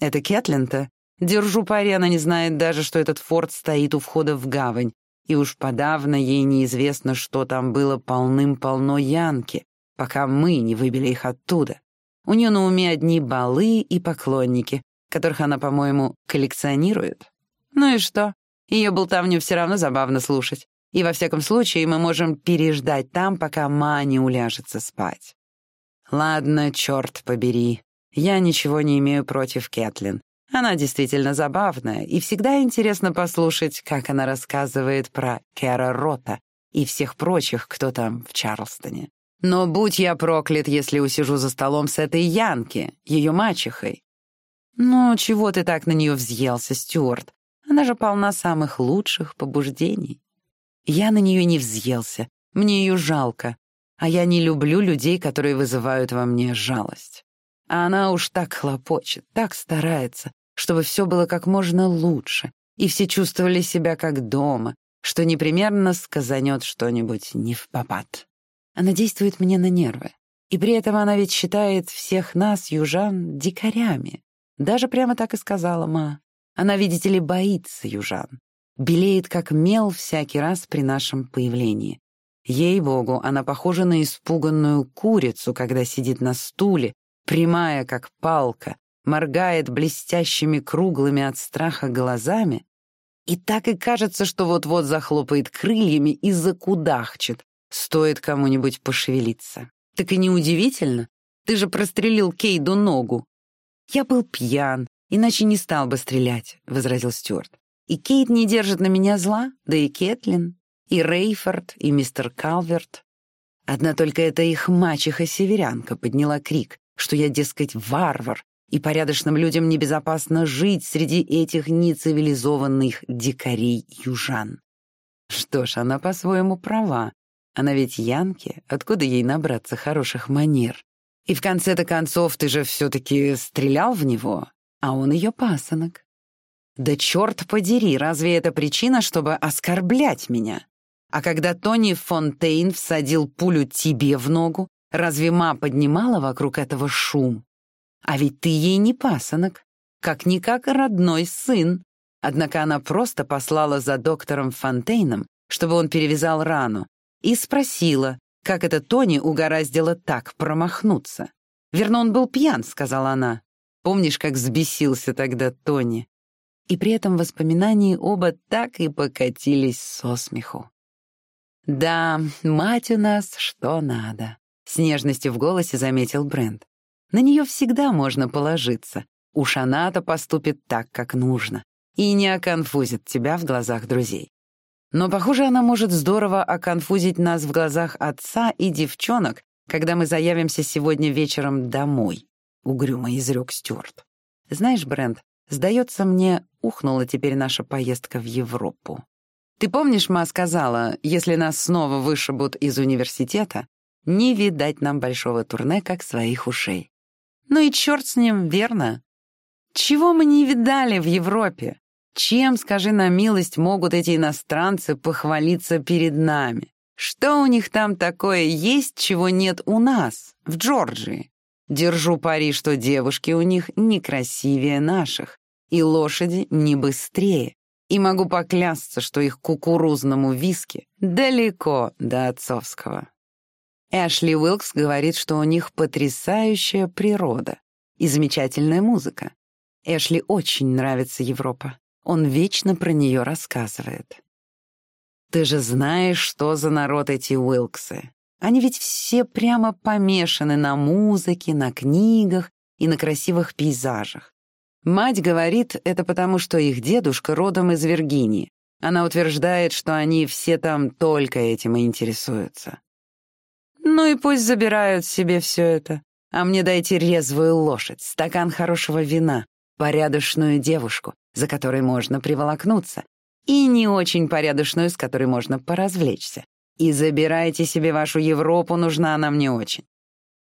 Это Кэтлин-то? Держу пари, она не знает даже, что этот форт стоит у входа в гавань, и уж подавно ей неизвестно, что там было полным-полно янки, пока мы не выбили их оттуда. У нее на уме одни балы и поклонники, которых она, по-моему, коллекционирует. Ну и что? Ее болтовню все равно забавно слушать. И во всяком случае мы можем переждать там, пока Ма не уляжется спать. Ладно, черт побери. Я ничего не имею против Кэтлин. Она действительно забавная, и всегда интересно послушать, как она рассказывает про Кэра Рота и всех прочих, кто там в Чарлстоне. Но будь я проклят, если усижу за столом с этой Янки, ее мачехой. Ну, чего ты так на нее взъелся, Стюарт? Она же полна самых лучших побуждений. Я на нее не взъелся, мне ее жалко, а я не люблю людей, которые вызывают во мне жалость. А она уж так хлопочет, так старается, чтобы все было как можно лучше, и все чувствовали себя как дома, что непременно сказанет что-нибудь не в попад. Она действует мне на нервы. И при этом она ведь считает всех нас, южан, дикарями. Даже прямо так и сказала Ма. Она, видите ли, боится южан. Белеет, как мел, всякий раз при нашем появлении. Ей-богу, она похожа на испуганную курицу, когда сидит на стуле, прямая, как палка, моргает блестящими круглыми от страха глазами, и так и кажется, что вот-вот захлопает крыльями и закудахчет, стоит кому-нибудь пошевелиться. Так и неудивительно, ты же прострелил Кейду ногу. Я был пьян, «Иначе не стал бы стрелять», — возразил Стюарт. «И Кейт не держит на меня зла, да и Кэтлин, и Рейфорд, и мистер Калверт. Одна только эта их мачеха-северянка подняла крик, что я, дескать, варвар, и порядочным людям небезопасно жить среди этих нецивилизованных дикарей-южан. Что ж, она по-своему права. Она ведь янки, откуда ей набраться хороших манер? И в конце-то концов ты же все-таки стрелял в него, а он ее пасынок. Да черт подери, разве это причина, чтобы оскорблять меня? А когда Тони Фонтейн всадил пулю тебе в ногу, разве ма поднимала вокруг этого шум? А ведь ты ей не пасынок, как-никак родной сын. Однако она просто послала за доктором Фонтейном, чтобы он перевязал рану, и спросила, как это Тони угораздило так промахнуться. «Верно, он был пьян», — сказала она. Помнишь, как взбесился тогда Тони?» И при этом воспоминании оба так и покатились со смеху. «Да, мать у нас что надо», — с нежностью в голосе заметил Брент. «На нее всегда можно положиться. Уж она-то поступит так, как нужно, и не оконфузит тебя в глазах друзей. Но, похоже, она может здорово оконфузить нас в глазах отца и девчонок, когда мы заявимся сегодня вечером домой угрюмо изрек Стюарт. «Знаешь, Брент, сдается мне, ухнула теперь наша поездка в Европу. Ты помнишь, ма сказала, если нас снова вышибут из университета, не видать нам большого турне, как своих ушей. Ну и черт с ним, верно? Чего мы не видали в Европе? Чем, скажи на милость, могут эти иностранцы похвалиться перед нами? Что у них там такое есть, чего нет у нас, в Джорджии? Держу пари, что девушки у них не красивее наших, и лошади не быстрее. И могу поклясться, что их кукурузному виски далеко до отцовского. Эшли Уилкс говорит, что у них потрясающая природа и замечательная музыка. Эшли очень нравится Европа. Он вечно про нее рассказывает. Ты же знаешь, что за народ эти Уилксы. Они ведь все прямо помешаны на музыке, на книгах и на красивых пейзажах. Мать говорит, это потому, что их дедушка родом из Виргинии. Она утверждает, что они все там только этим и интересуются. Ну и пусть забирают себе все это. А мне дайте резвую лошадь, стакан хорошего вина, порядочную девушку, за которой можно приволокнуться, и не очень порядочную, с которой можно поразвлечься. И забирайте себе вашу Европу, нужна она мне очень.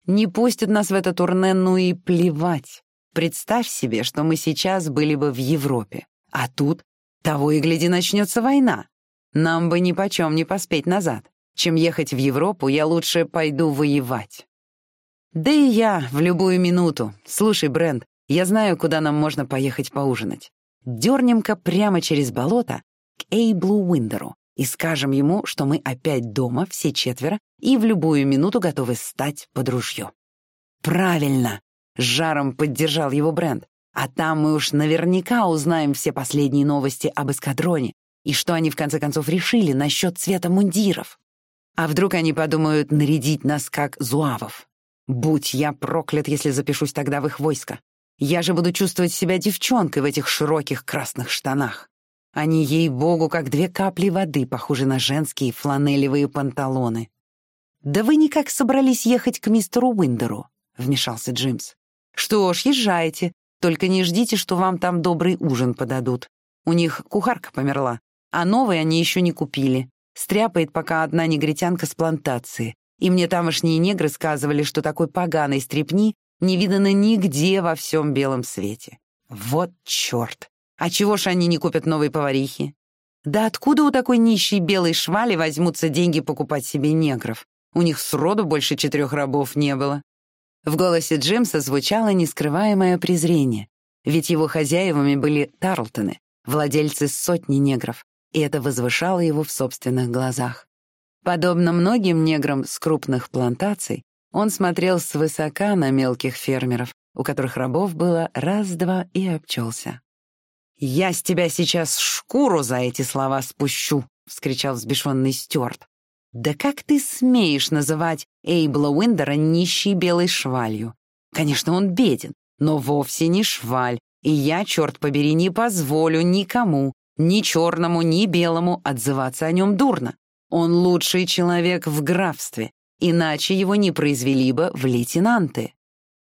Не пустят нас в это турне, ну и плевать. Представь себе, что мы сейчас были бы в Европе, а тут того и гляди начнется война. Нам бы ни почем не поспеть назад. Чем ехать в Европу, я лучше пойду воевать. Да и я в любую минуту. Слушай, Брент, я знаю, куда нам можно поехать поужинать. Дернем-ка прямо через болото к Эйблу Уиндеру и скажем ему, что мы опять дома, все четверо, и в любую минуту готовы стать под ружье. Правильно, жаром поддержал его Брент. А там мы уж наверняка узнаем все последние новости об эскадроне и что они в конце концов решили насчет цвета мундиров. А вдруг они подумают нарядить нас как зуавов? Будь я проклят, если запишусь тогда в их войско. Я же буду чувствовать себя девчонкой в этих широких красных штанах. Они, ей-богу, как две капли воды, похожи на женские фланелевые панталоны. «Да вы никак собрались ехать к мистеру Уиндеру», — вмешался Джимс. «Что ж, езжайте, только не ждите, что вам там добрый ужин подадут. У них кухарка померла, а новой они еще не купили. Стряпает пока одна негритянка с плантации. И мне тамошние негры сказывали, что такой поганой стрепни не видано нигде во всем белом свете. Вот черт! А чего ж они не купят новой поварихи? Да откуда у такой нищей белой швали возьмутся деньги покупать себе негров? У них сроду больше четырех рабов не было. В голосе Джимса звучало нескрываемое презрение, ведь его хозяевами были Тарлтоны, владельцы сотни негров, и это возвышало его в собственных глазах. Подобно многим неграм с крупных плантаций, он смотрел свысока на мелких фермеров, у которых рабов было раз-два и обчелся. «Я с тебя сейчас шкуру за эти слова спущу!» — вскричал взбешенный Стюарт. «Да как ты смеешь называть Эйбла Уиндера нищей белой швалью? Конечно, он беден, но вовсе не шваль, и я, черт побери, не позволю никому, ни черному, ни белому отзываться о нем дурно. Он лучший человек в графстве, иначе его не произвели бы в лейтенанты.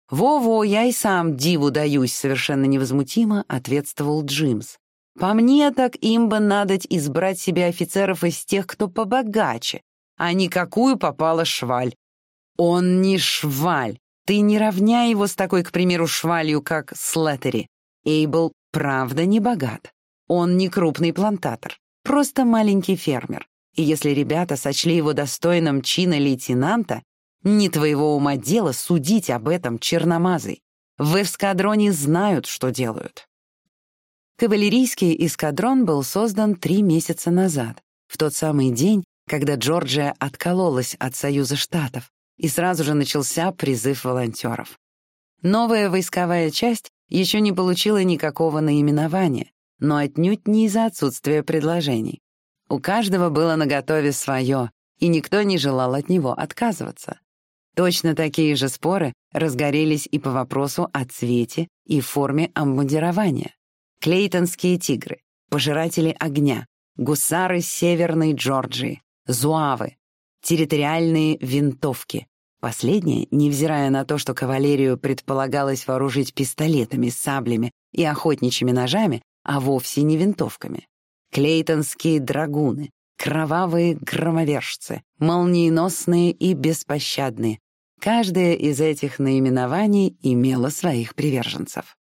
«Во-во, я и сам диву даюсь», — совершенно невозмутимо ответствовал Джимс. «По мне так им бы надоть избрать себе офицеров из тех, кто побогаче, а не какую попала шваль. Он не шваль. Ты не равняй его с такой, к примеру, швалью, как Слеттери. Эйбл правда не богат. Он не крупный плантатор, просто маленький фермер. И если ребята сочли его достойным чина лейтенанта, не твоего ума дело судить об этом черномазой. В эскадроне знают, что делают. Кавалерийский эскадрон был создан три месяца назад, в тот самый день, когда Джорджия откололась от Союза Штатов, и сразу же начался призыв волонтеров. Новая войсковая часть еще не получила никакого наименования, но отнюдь не из-за отсутствия предложений. У каждого было наготове свое, и никто не желал от него отказываться. Точно такие же споры разгорелись и по вопросу о цвете и форме обмундирования. Клейтонские тигры, пожиратели огня, гусары Северной Джорджии, зуавы, территориальные винтовки. Последние, невзирая на то, что кавалерию предполагалось вооружить пистолетами, саблями и охотничьими ножами, а вовсе не винтовками. Клейтонские драгуны, кровавые громовержцы, молниеносные и беспощадные. Каждое из этих наименований имело своих приверженцев.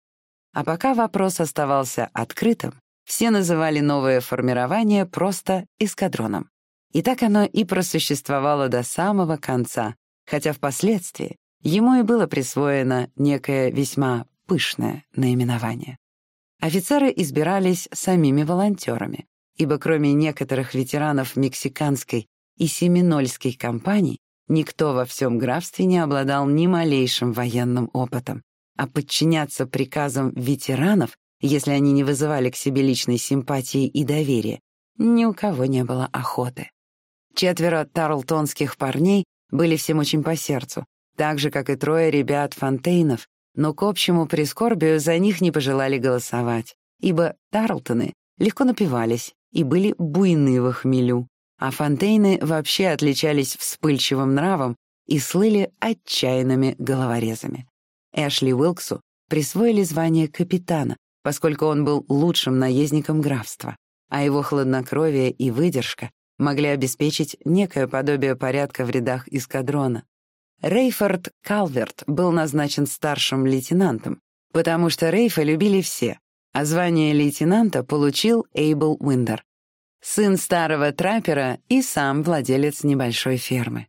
А пока вопрос оставался открытым, все называли новое формирование просто эскадроном. И так оно и просуществовало до самого конца, хотя впоследствии ему и было присвоено некое весьма пышное наименование. Офицеры избирались самими волонтерами, ибо кроме некоторых ветеранов мексиканской и семинольской кампаний никто во всем графстве не обладал ни малейшим военным опытом, а подчиняться приказам ветеранов, если они не вызывали к себе личной симпатии и доверия, ни у кого не было охоты. Четверо тарлтонских парней были всем очень по сердцу, так же, как и трое ребят Фонтейнов, но к общему прискорбию за них не пожелали голосовать, ибо Тарлтоны легко напивались и были буйны в хмелю, а Фонтейны вообще отличались вспыльчивым нравом и слыли отчаянными головорезами. Эшли Уилксу присвоили звание капитана, поскольку он был лучшим наездником графства, а его хладнокровие и выдержка могли обеспечить некое подобие порядка в рядах эскадрона. Рейфорд Калверт был назначен старшим лейтенантом, потому что Рейфа любили все, а звание лейтенанта получил Эйбл Уиндер, сын старого траппера и сам владелец небольшой фермы.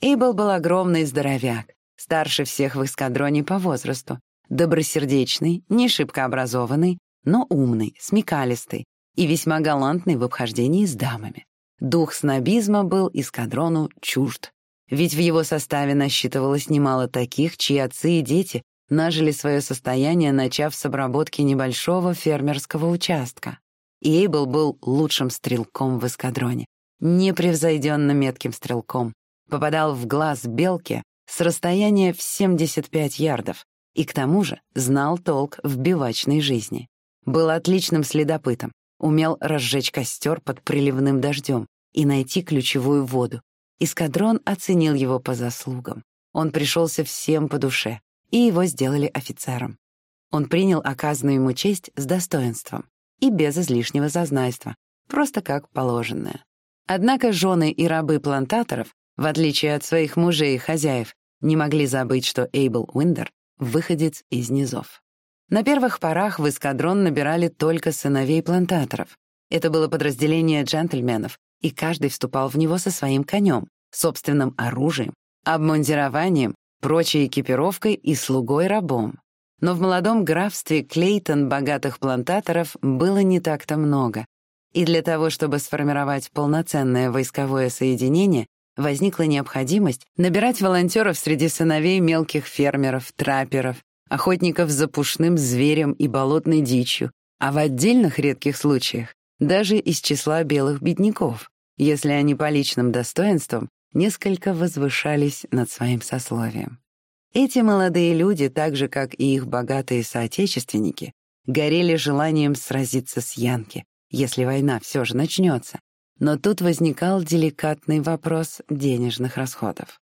Эйбл был огромный здоровяк, старше всех в эскадроне по возрасту, добросердечный, не шибко образованный, но умный, смекалистый и весьма галантный в обхождении с дамами. Дух снобизма был эскадрону чужд, ведь в его составе насчитывалось немало таких, чьи отцы и дети нажили свое состояние, начав с обработки небольшого фермерского участка. И Эйбл был лучшим стрелком в эскадроне, непревзойденно метким стрелком, попадал в глаз белки с расстояния в 75 ярдов и к тому же знал толк в бивачной жизни. Был отличным следопытом, умел разжечь костер под приливным дождем и найти ключевую воду. Эскадрон оценил его по заслугам. Он пришелся всем по душе, и его сделали офицером. Он принял оказанную ему честь с достоинством и без излишнего зазнайства, просто как положенное. Однако жены и рабы плантаторов, в отличие от своих мужей и хозяев, не могли забыть, что Эйбл Уиндер — выходец из низов. На первых порах в эскадрон набирали только сыновей плантаторов. Это было подразделение джентльменов, и каждый вступал в него со своим конем, собственным оружием, обмундированием, прочей экипировкой и слугой-рабом. Но в молодом графстве Клейтон богатых плантаторов было не так-то много, и для того, чтобы сформировать полноценное войсковое соединение, возникла необходимость набирать волонтеров среди сыновей мелких фермеров, трапперов, охотников за пушным зверем и болотной дичью, а в отдельных редких случаях даже из числа белых бедняков, если они по личным достоинствам несколько возвышались над своим сословием. Эти молодые люди, так же, как и их богатые соотечественники, горели желанием сразиться с Янки, если война все же начнется. Но тут возникал деликатный вопрос денежных расходов.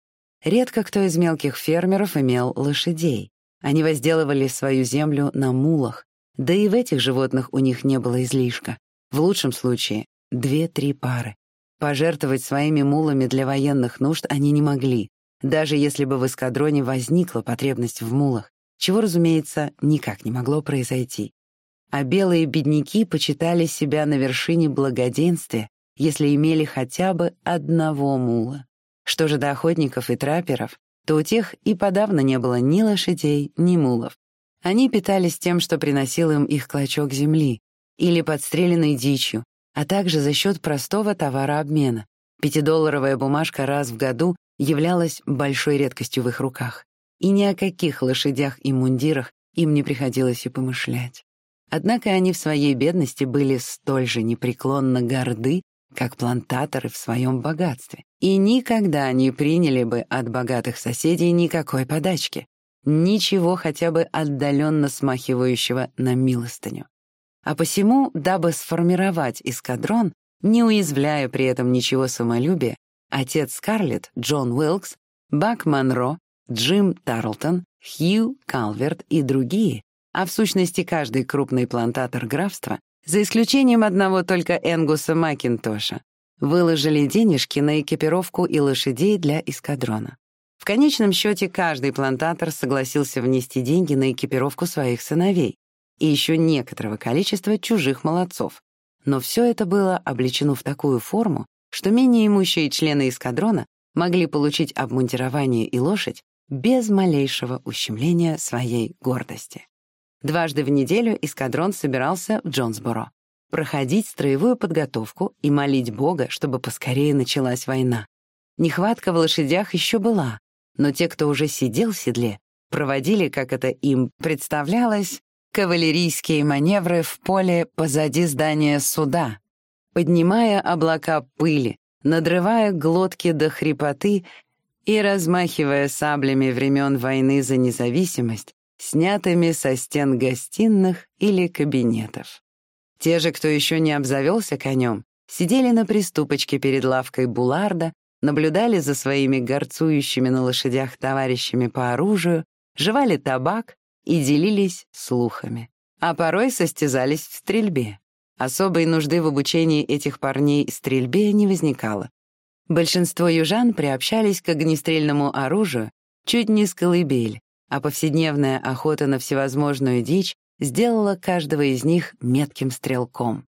Редко кто из мелких фермеров имел лошадей. Они возделывали свою землю на мулах, да и в этих животных у них не было излишка. В лучшем случае — две-три пары. Пожертвовать своими мулами для военных нужд они не могли, даже если бы в эскадроне возникла потребность в мулах, чего, разумеется, никак не могло произойти. А белые бедняки почитали себя на вершине благоденствия, если имели хотя бы одного мула. Что же до охотников и трапперов, то у тех и подавно не было ни лошадей, ни мулов. Они питались тем, что приносил им их клочок земли, или подстреленной дичью, а также за счет простого товарообмена. Пятидолларовая бумажка раз в году являлась большой редкостью в их руках, и ни о каких лошадях и мундирах им не приходилось и помышлять. Однако они в своей бедности были столь же непреклонно горды, как плантаторы в своем богатстве, и никогда не приняли бы от богатых соседей никакой подачки, ничего хотя бы отдаленно смахивающего на милостыню. А посему, дабы сформировать эскадрон, не уязвляя при этом ничего самолюбия, отец Скарлетт, Джон Уилкс, Бак Монро, Джим Тарлтон, Хью Калверт и другие, а в сущности каждый крупный плантатор графства, за исключением одного только Энгуса Макинтоша, выложили денежки на экипировку и лошадей для эскадрона. В конечном счете каждый плантатор согласился внести деньги на экипировку своих сыновей, и еще некоторого количества чужих молодцов. Но все это было облечено в такую форму, что менее имущие члены эскадрона могли получить обмундирование и лошадь без малейшего ущемления своей гордости. Дважды в неделю эскадрон собирался в Джонсборо проходить строевую подготовку и молить Бога, чтобы поскорее началась война. Нехватка в лошадях еще была, но те, кто уже сидел в седле, проводили, как это им представлялось, кавалерийские маневры в поле позади здания суда, поднимая облака пыли, надрывая глотки до хрипоты и размахивая саблями времен войны за независимость, снятыми со стен гостиных или кабинетов. Те же, кто еще не обзавелся конем, сидели на приступочке перед лавкой Буларда, наблюдали за своими горцующими на лошадях товарищами по оружию, жевали табак и делились слухами, а порой состязались в стрельбе. Особой нужды в обучении этих парней стрельбе не возникало. Большинство южан приобщались к огнестрельному оружию чуть не с колыбель, а повседневная охота на всевозможную дичь сделала каждого из них метким стрелком.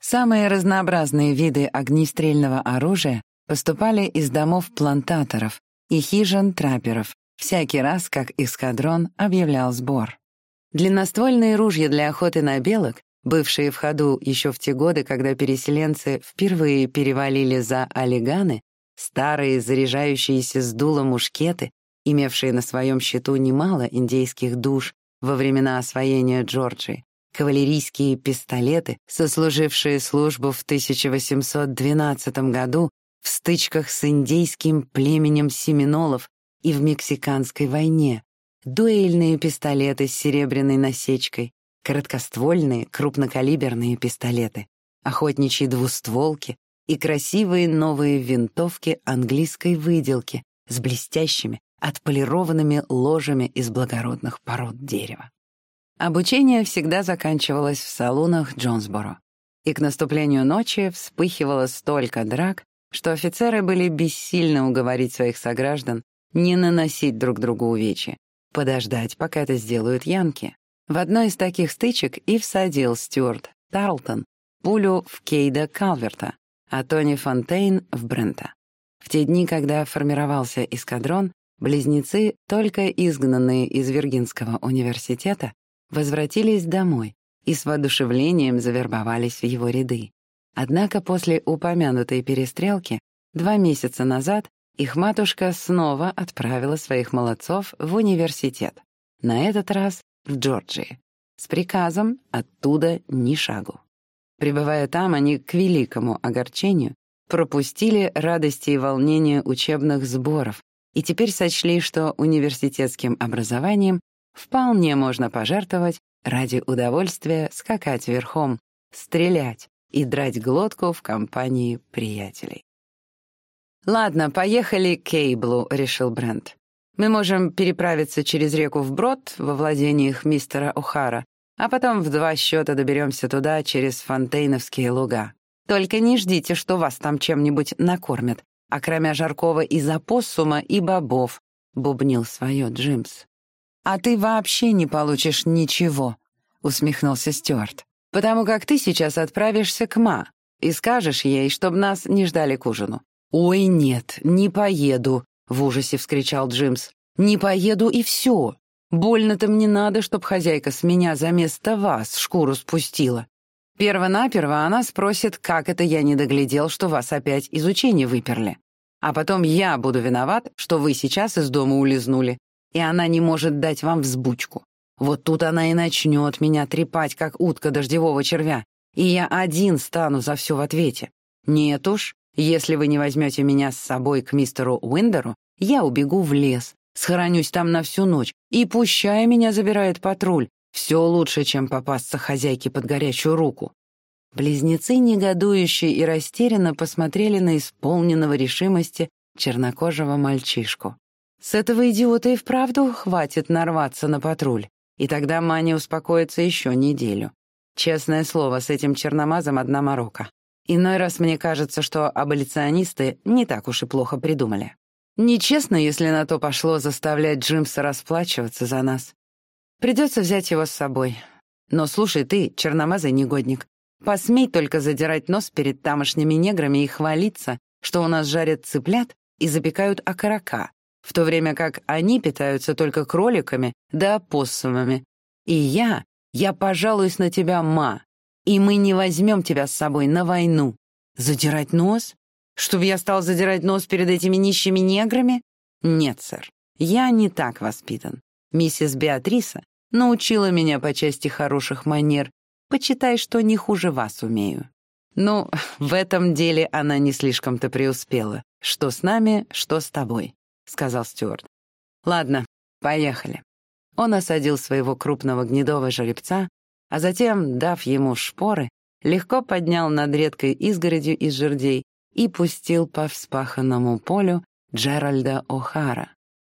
Самые разнообразные виды огнестрельного оружия поступали из домов плантаторов и хижин трапперов всякий раз, как эскадрон объявлял сбор. Длинноствольные ружья для охоты на белок бывшие в ходу еще в те годы, когда переселенцы впервые перевалили за Олиганы, старые заряжающиеся с дула мушкеты, имевшие на своем счету немало индейских душ во времена освоения Джорджии, кавалерийские пистолеты, сослужившие службу в 1812 году в стычках с индейским племенем семинолов и в Мексиканской войне, дуэльные пистолеты с серебряной насечкой, короткоствольные, крупнокалиберные пистолеты, охотничьи двустволки и красивые новые винтовки английской выделки с блестящими, отполированными ложами из благородных пород дерева. Обучение всегда заканчивалось в салонах Джонсборо, и к наступлению ночи вспыхивало столько драк, что офицеры были бессильны уговорить своих сограждан не наносить друг другу увечья, подождать, пока это сделают янки. В одной из таких стычек и всадил Стюарт Тарлтон пулю в Кейда Калверта, а Тони Фонтейн — в Брента. В те дни, когда формировался эскадрон, близнецы, только изгнанные из Виргинского университета, возвратились домой и с воодушевлением завербовались в его ряды. Однако после упомянутой перестрелки два месяца назад их матушка снова отправила своих молодцов в университет. На этот раз в Джорджии, с приказом оттуда ни шагу. Прибывая там, они к великому огорчению пропустили радости и волнения учебных сборов и теперь сочли, что университетским образованием вполне можно пожертвовать ради удовольствия скакать верхом, стрелять и драть глотку в компании приятелей. «Ладно, поехали к Кейблу», — решил Брент. Мы можем переправиться через реку вброд во владениях мистера О'Хара, а потом в два счета доберемся туда через Фонтейновские луга. Только не ждите, что вас там чем-нибудь накормят, а кроме жаркого из опоссума и бобов», — бубнил свое Джимс. «А ты вообще не получишь ничего», — усмехнулся Стюарт, «потому как ты сейчас отправишься к Ма и скажешь ей, чтобы нас не ждали к ужину». «Ой, нет, не поеду», — в ужасе вскричал Джимс. «Не поеду и все. Больно-то мне надо, чтоб хозяйка с меня за место вас шкуру спустила. Первонаперво она спросит, как это я не доглядел, что вас опять из учения выперли. А потом я буду виноват, что вы сейчас из дома улизнули, и она не может дать вам взбучку. Вот тут она и начнет меня трепать, как утка дождевого червя, и я один стану за все в ответе. Нет уж, если вы не возьмете меня с собой к мистеру Уиндеру, я убегу в лес, схоронюсь там на всю ночь, и пущай меня забирает патруль. Все лучше, чем попасться хозяйке под горячую руку». Близнецы, негодующие и растерянно, посмотрели на исполненного решимости чернокожего мальчишку. С этого идиота и вправду хватит нарваться на патруль, и тогда Маня успокоится еще неделю. Честное слово, с этим черномазом одна морока. Иной раз мне кажется, что аболиционисты не так уж и плохо придумали. Нечестно, если на то пошло заставлять Джимса расплачиваться за нас. Придется взять его с собой. Но слушай ты, черномазый негодник, посмей только задирать нос перед тамошними неграми и хвалиться, что у нас жарят цыплят и запекают окорока, в то время как они питаются только кроликами да опоссумами. И я, я пожалуюсь на тебя, ма, и мы не возьмем тебя с собой на войну. Задирать нос? Чтобы я стал задирать нос перед этими нищими неграми? Нет, сэр, я не так воспитан. Миссис Беатриса научила меня по части хороших манер. Почитай, что не хуже вас умею. Ну, в этом деле она не слишком-то преуспела. Что с нами, что с тобой, — сказал Стюарт. Ладно, поехали. Он осадил своего крупного гнедого жеребца, а затем, дав ему шпоры, легко поднял над редкой изгородью из жердей и пустил по вспаханному полю Джеральда О'Хара.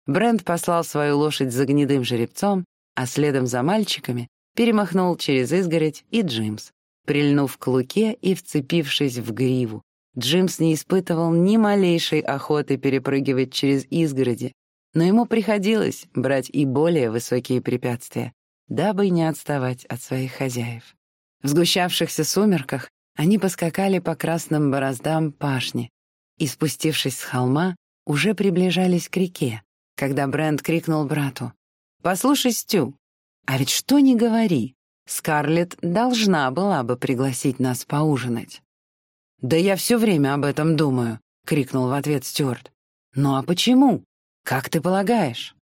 Брент послал свою лошадь за гнедым жеребцом, а следом за мальчиками перемахнул через изгородь и Джимс. прильнув к луке и вцепившись в гриву. Джимс не испытывал ни малейшей охоты перепрыгивать через изгороди, но ему приходилось брать и более высокие препятствия, дабы не отставать от своих хозяев. В сгущавшихся сумерках они поскакали по красным бороздам пашни и, спустившись с холма, уже приближались к реке, когда Брент крикнул брату. «Послушай, Стю, а ведь что ни говори, Скарлетт должна была бы пригласить нас поужинать». «Да я все время об этом думаю», — крикнул в ответ Стюарт. «Ну а почему? Как ты полагаешь?»